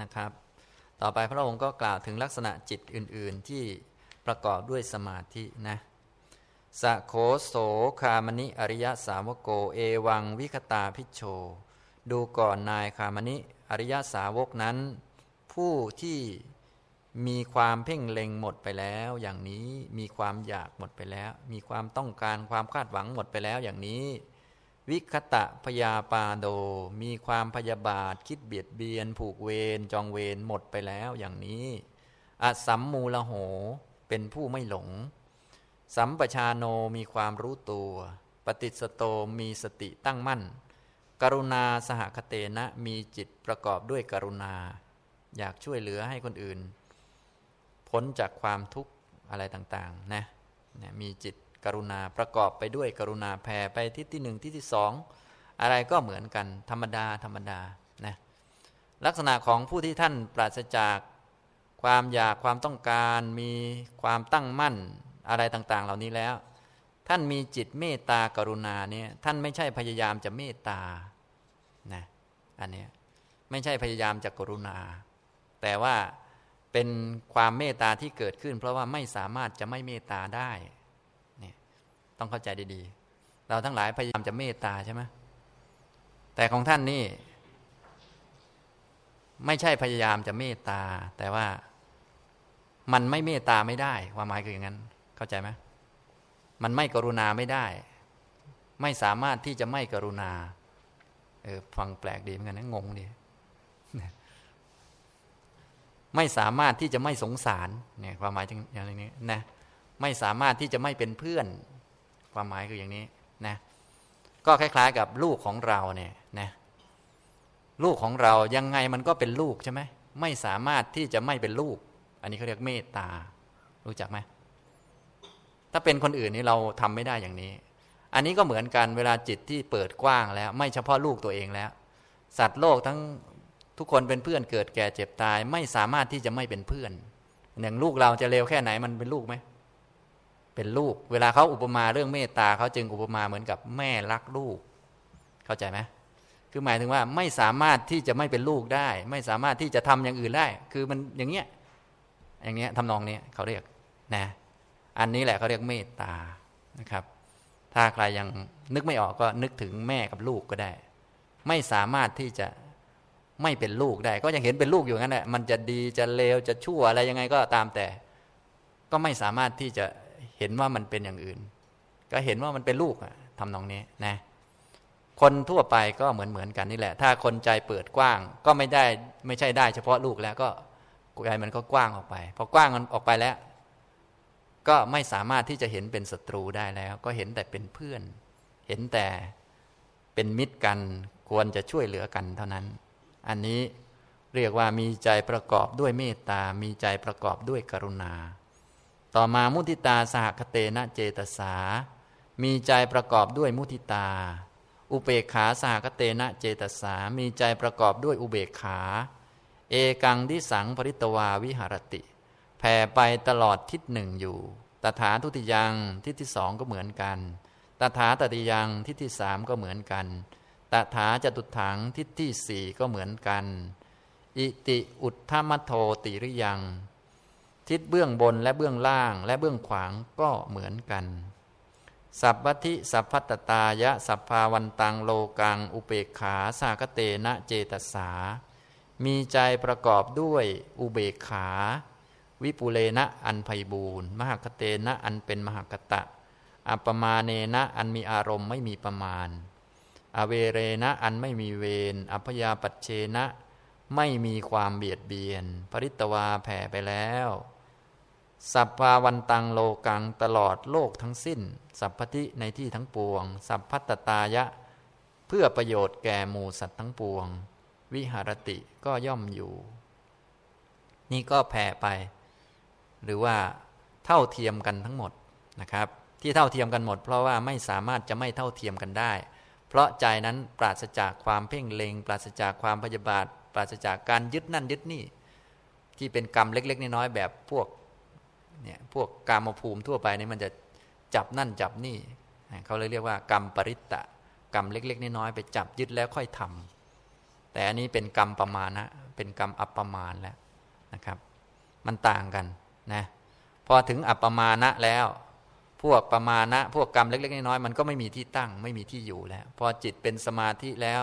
นะครับ ต่อไปพระองค์ก็กล่าวถึงลักษณะจิตอื่น ๆ ที่ประกอบด้วยสมาธินะสะโขโสคามณิอริยสาวโก เอวังวิคตาพิโช ดูก่อนนายคามณิอริยสาวกนั้น ผู้ที่ มีความเพ่งเล็งหมดไปแล้ว อย่างนี้มีความอยากหมดไปแล้ว มีความต้องการความคาดหวังหมดไปแล้วอย่างนี้ วิคตะพยาปาโด มีความพยาบาทคิดเบียดเบียน ผูกเวรจองเวรหมดไปแล้วอย่างนี้อสัมมูลโห เป็นผู้ไม่หลง สัมปชาโนมีความรู้ตัว ปฏิสโตมีสติตั้งมั่น กรุณาสหคเตนะมีจิตประกอบด้วยกรุณา อยากช่วยเหลือให้คนอื่น พ้นจากความทุกข์อะไรต่างๆนะนะมีจิตกรุณาประกอบไปด้วยกรุณาแผ่ไปที่ที่หนึ่งที่ที่สองอะไรก็เหมือนกันธรรมดาธรรมดานะลักษณะของผู้ที่ท่านปราศจากความอยากความต้องการมีความตั้งมั่นอะไรต่างๆ เหล่านี้แล้ว ท่านมีจิตเมตตากรุณาเนี่ยท่านไม่ใช่พยายามจะเมตตานะอันนี้ไม่ใช่พยายามจะกรุณา แต่ว่า เป็นความเมตตาที่เกิดขึ้น เพราะว่าไม่สามารถจะไม่เมตตาได้เนี่ยต้องเข้าใจดีๆ เราทั้งหลายพยายามจะเมตตาใช่ไหมแต่ของท่านนี่ ไม่ใช่พยายามจะเมตตา แต่ว่ามันไม่เมตตาไม่ได้ ความหมายคืออย่างนั้น เข้าใจไหมมันไม่กรุณาไม่ได้ ไม่สามารถที่จะไม่กรุณาเออฟังแปลกดีเหมือนกันนะงงดี ไม่สามารถที่จะไม่สงสารเนี่ยความหมายอย่างนี้นะไม่สามารถที่จะไม่เป็นเพื่อน ความหมายคืออย่างนี้นะก็คล้าย ๆ กับลูกของเราเนี่ยนะลูกของเรายังไงมันก็เป็นลูกใช่ไหมไม่สามารถที่จะไม่เป็นลูก อันนี้เขาเรียกเมตตา รู้จักไหมถ้าเป็นคนอื่นนี่เราทำไม่ได้อย่างนี้ อันนี้ก็เหมือนกันเวลาจิตที่เปิดกว้างแล้ว ไม่เฉพาะลูกตัวเองแล้ว สัตว์โลกทั้ง ทุกคนเป็นเพื่อนเกิดแก่เจ็บตาย ไม่สามารถที่จะไม่เป็นเพื่อน อย่างลูกเราจะเลวแค่ไหนมันเป็นลูกไหมเป็นลูก เวลาเขาอุปมาเรื่องเมตตาเขาจึงอุปมาเหมือนกับแม่รักลูก เข้าใจไหมคือหมายถึงว่าไม่สามารถที่จะไม่เป็นลูกได้ ไม่สามารถที่จะทำอย่างอื่นได้ คือมันอย่างเงี้ยอย่างเงี้ยทำนองนี้เขาเรียกนะอันนี้แหละเขาเรียกเมตตานะครับ ถ้าใครยังนึกไม่ออกก็นึกถึงแม่กับลูกก็ได้ ไม่สามารถที่จะ ไม่เป็นลูกได้ ก็ยังเห็นเป็นลูกอยู่งั้นแหละมันจะดีจะเลวจะชั่วอะไรยังไงก็ตามแต่ ก็ไม่สามารถที่จะเห็นว่ามันเป็นอย่างอื่น ก็เห็นว่ามันเป็นลูกทำนองนี้นะคนทั่วไปก็เหมือนเหมือนกันนี่แหละ ถ้าคนใจเปิดกว้าง ก็ไม่ได้ไม่ใช่ได้เฉพาะลูกแล้วก็ใจมันก็กว้างออกไปพอกว้างมันออกไปแล้ว ก็ไม่สามารถที่จะเห็นเป็นศัตรูได้แล้ว ก็เห็นแต่เป็นเพื่อน เห็นแต่เป็นมิตรกันควรจะช่วยเหลือกันเท่านั้น อันนี้เรียกว่ามีใจประกอบด้วยเมตตา มีใจประกอบด้วยกรุณา ต่อมามุทิตาสหคเตนะเจตสา มีใจประกอบด้วยมุทิตา อุเบกขาสหคเตนะเจตสา มีใจประกอบด้วยอุเบกขา เอกังที่สังปริตวาวิหารติ แผ่ไปตลอดทิศหนึ่งอยู่ ตถาทุติยังทิศที่สองก็เหมือนกัน ตถาตติยังทิศที่สามก็เหมือนกัน ตถาจตุถังทิศที่สี่ก็เหมือนกัน อิติอุทธมัโทติริยัง ทิศเบื้องบนและเบื้องล่างและเบื้องขวางก็เหมือนกัน สัพพทิสัพพัตตายะสัพพาวันตังโลกัง อุเปกขาสากเตนะเจตสา มีใจประกอบด้วยอุเบกขา วิปุเลนะอันไพบูรณ์มหคเตนะอันเป็นมหกตะ อัปมาเนนะอันมีอารมณ์ไม่มีประมาณ อเวเรนะอันไม่มีเวรอัพยาปัจเชนะ ไม่มีความเบียดเบียน ปริตวาแผ่ไปแล้ว สัพพาวันตังโลกังตลอดโลกทั้งสิ้น สัพพติในที่ทั้งปวง สัพพัตตายะ เพื่อประโยชน์แก่หมูสัตว์ทั้งปวง วิหารติก็ย่อมอยู่ นี่ก็แผ่ไป หรือว่าเท่าเทียมกันทั้งหมดนะครับ ที่เท่าเทียมกันหมด เพราะว่าไม่สามารถจะไม่เท่าเทียมกันได้ เพราะใจนั้นปราศจากความเพ่งเล็ง ปราศจากความพยาบาท ปราศจากการยึดนั่นยึดนี่ ที่เป็นกรรมเล็ก ๆ น้อยๆแบบพวกเนี่ยพวกกรรมภูมิทั่วไปนี่มันจะจับนั่นจับนี่ เขาเลยเรียกว่ากรรมปริตตะ กรรมเล็ก ๆ น้อยๆไปจับยึดแล้วค่อยทำแต่อันนี้เป็นกรรมประมาณนะเป็นกรรมอัปประมาณแล้วนะครับ มันต่างกันนะพอถึงอัปประมาณะแล้ว พวกประมาณะพวกกรรมเล็ก ๆ น้อยๆมันก็ไม่มีที่ตั้ง ไม่มีที่อยู่แล้ว พอจิตเป็นสมาธิแล้ว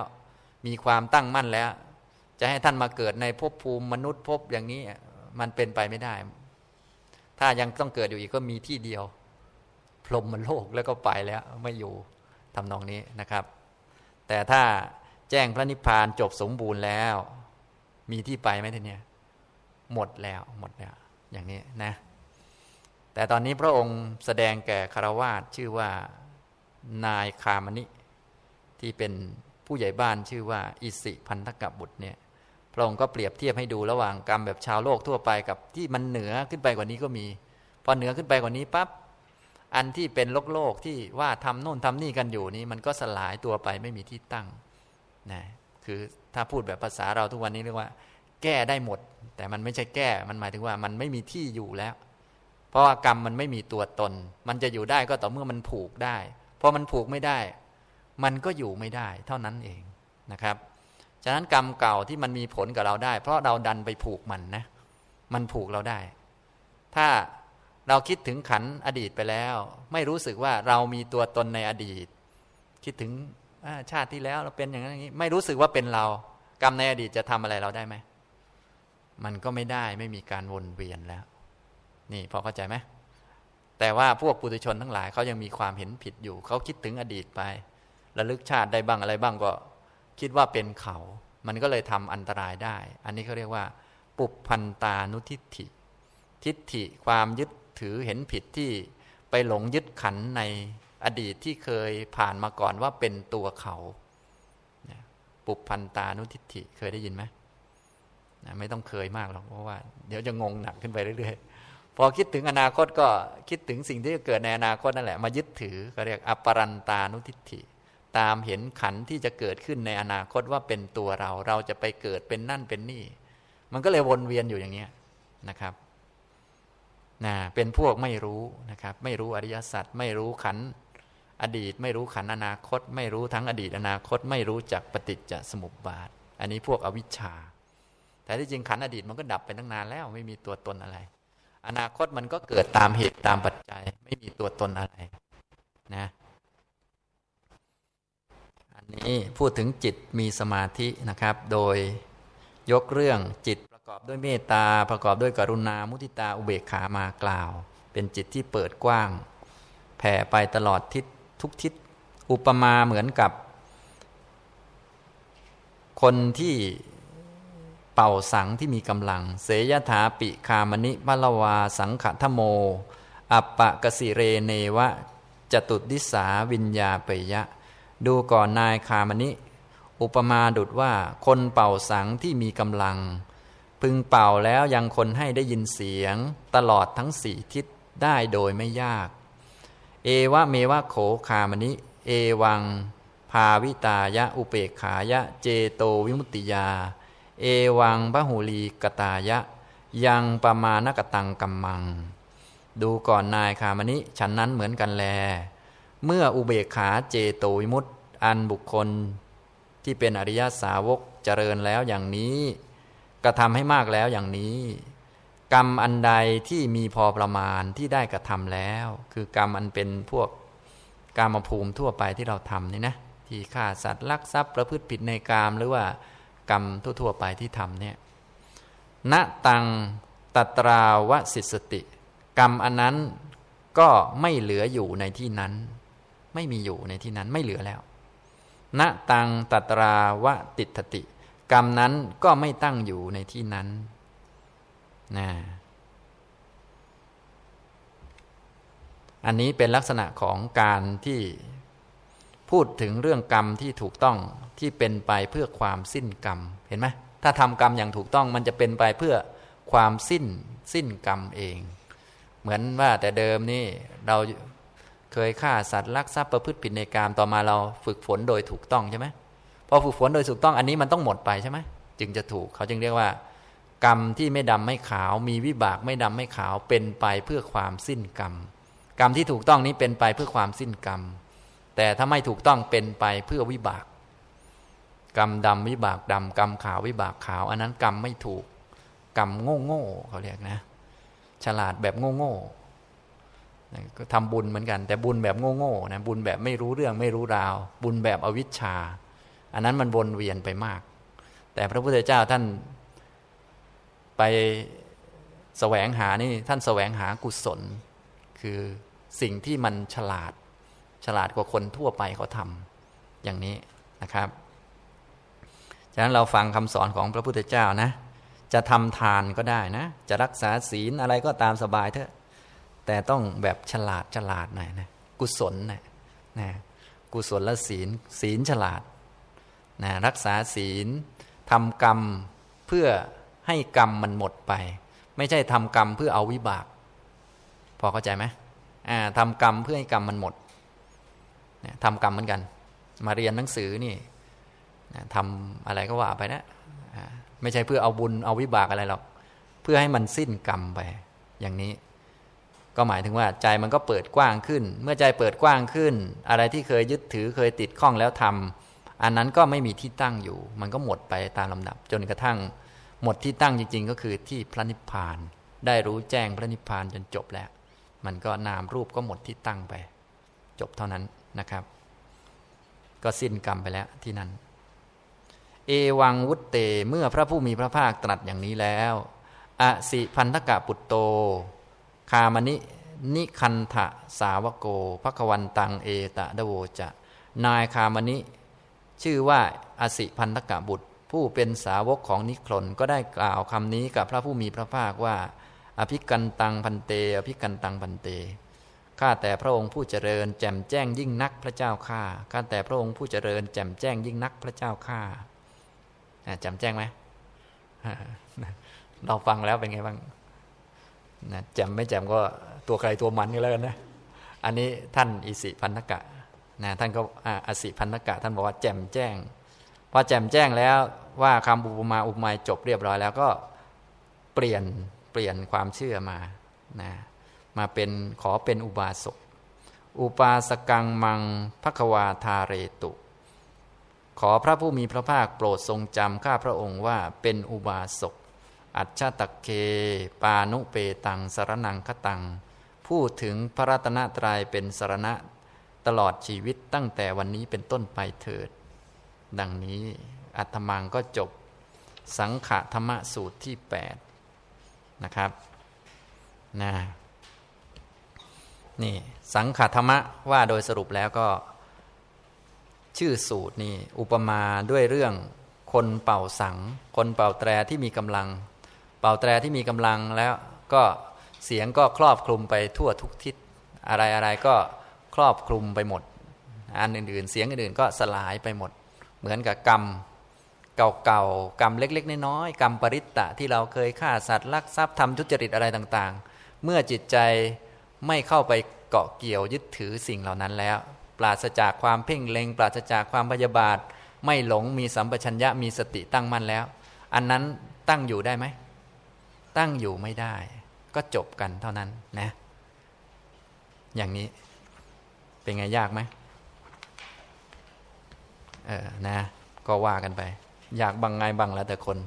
มีความตั้งมั่นแล้ว จะให้ท่านมาเกิดในภพภูมิมนุษย์ภพอย่างนี้มันเป็นไปไม่ได้ ถ้ายังต้องเกิดอยู่อีกก็มีที่เดียว พรหมโลกแล้วก็ไปแล้วไม่อยู่ทำนองนี้นะครับ แต่ถ้าแจ้งพระนิพพานจบสมบูรณ์แล้ว มีที่ไปไหมท่านเนี่ยหมดแล้วหมดแล้วอย่างนี้นะ แต่ตอนนี้พระองค์แสดงแก่คารวาสชื่อว่านายคามณิที่เป็นผู้ใหญ่บ้านชื่อว่า อิสิพันธกบุตรเนี่ยพระองค์ก็เปรียบเทียบให้ดูระหว่างกรรมแบบชาวโลกทั่วไปกับที่มันเหนือขึ้นไปกว่านี้ก็มี พอเหนือขึ้นไปกว่านี้ปั๊บอันที่เป็นโลกโลกที่ว่าทำโน่นทำนี่กันอยู่นี้ มันก็สลายตัวไปไม่มีที่ตั้งนะคือถ้าพูดแบบภาษาเราทุกวันนี้เรียกว่า แก้ได้หมด แต่มันไม่ใช่แก้มันหมายถึงว่ามันไม่มีที่อยู่แล้ว เพราะว่ากรรมมันไม่มีตัวตน มันจะอยู่ได้ก็ต่อเมื่อมันผูกได้พอมันผูกไม่ได้ มันก็อยู่ไม่ได้ เท่านั้นเองนะครับ ฉะนั้นกรรมเก่าที่มันมีผลกับเราได้ เพราะเราดันไปผูกมันนะ มันผูกเราได้ ถ้าเราคิดถึงขันอดีตไปแล้ว ไม่รู้สึกว่าเรามีตัวตนในอดีต คิดถึงชาติที่แล้วเราเป็นอย่างนั้นอย่างนี้ ไม่รู้สึกว่าเป็นเรา กรรมในอดีตจะทำอะไรเราได้ไหมมันก็ไม่ได้ไม่มีการวนเวียนแล้ว นี่พอเข้าใจไหมแต่ว่าพวกปุถุชนทั้งหลายเขายังมีความเห็นผิดอยู่ เขาคิดถึงอดีตไประลึกชาติได้บ้างอะไรบ้างก็ คิดว่าเป็นเขา มันก็เลยทำอันตรายได้ อันนี้เขาเรียกว่า ปุพันตานุทิฏฐิ ทิฏฐิความยึดถือเห็นผิดที่ไปหลงยึดขันในอดีตที่เคยผ่านมาก่อนว่าเป็นตัวเขาปุพันตานุทิฏฐิเคยได้ยินไหมไม่ต้องเคยมากหรอกเพราะว่า เดี๋ยวจะงงหนักขึ้นไปเรื่อยๆ พอคิดถึงอนาคตก็คิดถึงสิ่งที่จะเกิดในอนาคตนั่นแหละมายึดถือก็เรียกอปรันตานุทิฏฐิ ตามเห็นขันที่จะเกิดขึ้นในอนาคตว่าเป็นตัวเราเราจะไปเกิดเป็นนั่นเป็นนี่ มันก็เลยวนเวียนอยู่อย่างนี้นะครับนะเป็นพวกไม่รู้นะครับ ไม่รู้อริยสัจไม่รู้ขันอดีต ไม่รู้ขันอนาคต ไม่รู้ทั้งอดีตอนาคต ไม่รู้จักปฏิจจสมุปบาท อันนี้พวกอวิชชา แต่ที่จริงขันอดีตมันก็ดับไปตั้งนานแล้วไม่มีตัวตนอะไร อนาคตมันก็เกิดตามเหตุตามปัจจัย ไม่มีตัวตนอะไรนะ อันี้พูดถึงจิตมีสมาธินะครับ โดยยกเรื่องจิตประกอบด้วยเมตตาประกอบด้วยกรุณามุทิตาอุเบกขามากล่าว เป็นจิตที่เปิดกว้าง แผ่ไปตลอดทิศทุกทิศอุปมาเหมือนกับ คนที่ เป่าสังที่มีกำลัง เสยถาปิคามณิบาลวาสังขทโม อัปปะกสิเรเนวะจตุดิสาวิญญาเปยะ ดูก่อนนายคามณิ อุปมาดุดว่าคนเป่าสังที่มีกำลัง พึงเป่าแล้วยังคนให้ได้ยินเสียง ตลอดทั้งสี่ทิศได้โดยไม่ยาก เอวะเมวะโขคามณิ เอวัง ภาวิตายะอุเปกขายะเจโตวิมุตติยา เอวังพหุลีกตายะ ยังประมานกตังกัมมัง ดูก่อนนายคามณิฉันนั้นเหมือนกันแล เมื่ออุเบกขาเจโตวิมุตติอันบุคคล ที่เป็นอริยสาวกเจริญแล้วอย่างนี้กระทำให้มากแล้วอย่างนี้ กรรมอันใดที่มีพอประมาณที่ได้กระทำแล้ว คือกรรมอันเป็นพวกกรรมภูมิทั่วไปที่เราทำนี่นะที่ฆ่าสัตว์ลักทรัพย์ประพฤติผิดในกรรมหรือว่า กรรมทั่วๆไปที่ทำเนี่ยณตังตัตราวสิสติ กรรมอันนั้นก็ไม่เหลืออยู่ในที่นั้น ไม่มีอยู่ในที่นั้นไม่เหลือแล้วณตังตัตราวติทติ กรรมนั้นก็ไม่ตั้งอยู่ในที่นั้นนะอันนี้เป็นลักษณะของการที่ พูดถึงเรื่องกรรมที่ถูกต้องที่เป็นไปเพื่อความสิ้นกรรมเห็นไหมถ้าทำกรรมอย่างถูกต้องมันจะเป็นไปเพื่อความสิ้นสิ้นกรรมเอง เหมือนว่าแต่เดิมนี่เราเคยฆ่าสัตว์ลักทรัพย์ประพฤติผิดในกามต่อมาเราฝึกฝนโดยถูกต้องใช่ไหมพอฝึกฝนโดยถูกต้องอันนี้มันต้องหมดไปใช่ไหมจึงจะถูกเขาจึงเรียกว่า กรรมที่ไม่ดำไม่ขาว มีวิบากไม่ดำไม่ขาวเป็นไปเพื่อความสิ้นกรรม กรรมที่ถูกต้องนี้เป็นไปเพื่อความสิ้นกรรม แต่ถ้าไม่ถูกต้องเป็นไปเพื่อวิบาก กรรมดำวิบากดำกรรมขาววิบากขาว อันนั้นกรรมไม่ถูก กรรมโง่โง่เขาเรียกนะ ฉลาดแบบโง่โง่ก็ทำบุญเหมือนกัน แต่บุญแบบโง่ๆนะบุญแบบไม่รู้เรื่องไม่รู้ราว บุญแบบอวิชชา อันนั้นมันวนเวียนไปมาก แต่พระพุทธเจ้าท่านไปแสวงหานี่ท่านแสวงหากุศล คือสิ่งที่มันฉลาด ฉลาดกว่าคนทั่วไปเขาทำอย่างนี้นะครับฉะนั้นเราฟังคำสอนของพระพุทธเจ้านะ จะทำทานก็ได้นะ จะรักษาศีลอะไรก็ตามสบายเถอะ แต่ต้องแบบฉลาดฉลาดหน่อยนะกุศลนะนะกุศลและศีลศีลฉลาดนะรักษาศีลทำกรรมเพื่อให้กรรมมันหมดไป ไม่ใช่ทำกรรมเพื่อเอาวิบาก พอเข้าใจไหมอ่าทำกรรมเพื่อให้กรรมมันหมด ทำกรรมเหมือนกัน มาเรียนหนังสือนี่ทำอะไรก็ว่าไปนะไม่ใช่เพื่อเอาบุญเอาวิบากอะไรหรอกเพื่อให้มันสิ้นกรรมไป อย่างนี้ ก็หมายถึงว่าใจมันก็เปิดกว้างขึ้น เมื่อใจเปิดกว้างขึ้น อะไรที่เคยยึดถือเคยติดข้องแล้วทำอันนั้นก็ไม่มีที่ตั้งอยู่ มันก็หมดไปตามลำดับ จนกระทั่ง หมดที่ตั้งจริง ๆ ก็คือที่พระนิพพาน ได้รู้แจ้งพระนิพพานจนจบแล้ว มันก็นามรูปก็หมดที่ตั้งไป จบเท่านั้น นะครับ ก็สิ้นกรรมไปแล้วที่นั้น เอวังวุตเตเมื่อพระผู้มีพระภาคตรัสอย่างนี้แล้วอสิพันธกะปุตโต คามณินิคันทะสาวโกภควันตังเอตะดโวจะ นายคามณิชื่อว่าอสิพันธกะบุตร ผู้เป็นสาวกของนิครนก็ได้กล่าวคำนี้กับพระผู้มีพระภาคว่า อภิกันตังพันเต อภิกันตังพันเต ข้าแต่พระองค์ผู้เจริญแจ่มแจ้งยิ่งนักพระเจ้าข้าข้าแต่พระองค์ผู้เจริญแจ่มแจ้งยิ่งนักพระเจ้าข้าแจ่มแจ้งไหมเราฟังแล้วเป็นไงบ้างนะแจมไม่แจมก็ตัวใครตัวมันก็แล้วกันนะ อันนี้ท่านอิสิพันธกะนะท่านก็อสิพันธกะ ท่านบอกว่าแจมแจ้งพอแจมแจ้งแล้วว่าคำอุปมาอุปไมยจบเรียบร้อยแล้วก็เปลี่ยนเปลี่ยนความเชื่อมานะ มาเป็นขอเป็นอุบาสก อุปาสกังมังภควาทาเรตุ ขอพระผู้มีพระภาคโปรดทรงจำข้าพระองค์ว่าเป็นอุบาสก อัจฉตะเค ปานุเปตังสารนังคตัง พูดถึงพระรัตนตรัยเป็นสารณะตลอดชีวิตตั้งแต่วันนี้เป็นต้นไปเถิด ดังนี้อัตมังก็จบสังขธรรมสูตรที่ 8 นะครับนะ นี่สังขธรรมะว่าโดยสรุปแล้วก็ ชื่อสูตรนี่อุปมาด้วยเรื่องคนเป่าสัง คนเป่าแตรที่มีกำลัง เป่าแตรที่มีกำลังแล้วก็เสียงก็ครอบคลุมไปทั่วทุกทิศอะไรอะไรก็ครอบคลุมไปหมด อันอื่นๆ เสียงอื่นๆ ก็สลายไปหมด เหมือนกับกรรมเก่าๆกรรมเล็ก ๆ น้อยๆกรรมปริตตะที่เราเคยฆ่าสัตว์ลักทรัพย์ทำทุจริตอะไรต่างๆ เมื่อจิตใจ ไม่เข้าไปเกาะเกี่ยวยึดถือสิ่งเหล่านั้นแล้ว ปราศจากความเพ่งเล็ง ปราศจากความพยาบาท ไม่หลงมีสัมปชัญญะมีสติตั้งมั่นแล้ว อันนั้นตั้งอยู่ได้ไหม ตั้งอยู่ไม่ได้ ก็จบกันเท่านั้นนะ อย่างนี้เป็นไงยากไหมเออนะ ก็ว่ากันไป อยากบังไงบังแล้วแต่คน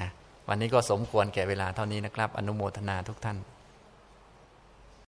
นะวันนี้ก็สมควรแก่เวลาเท่านี้นะครับ อนุโมทนาทุกท่าน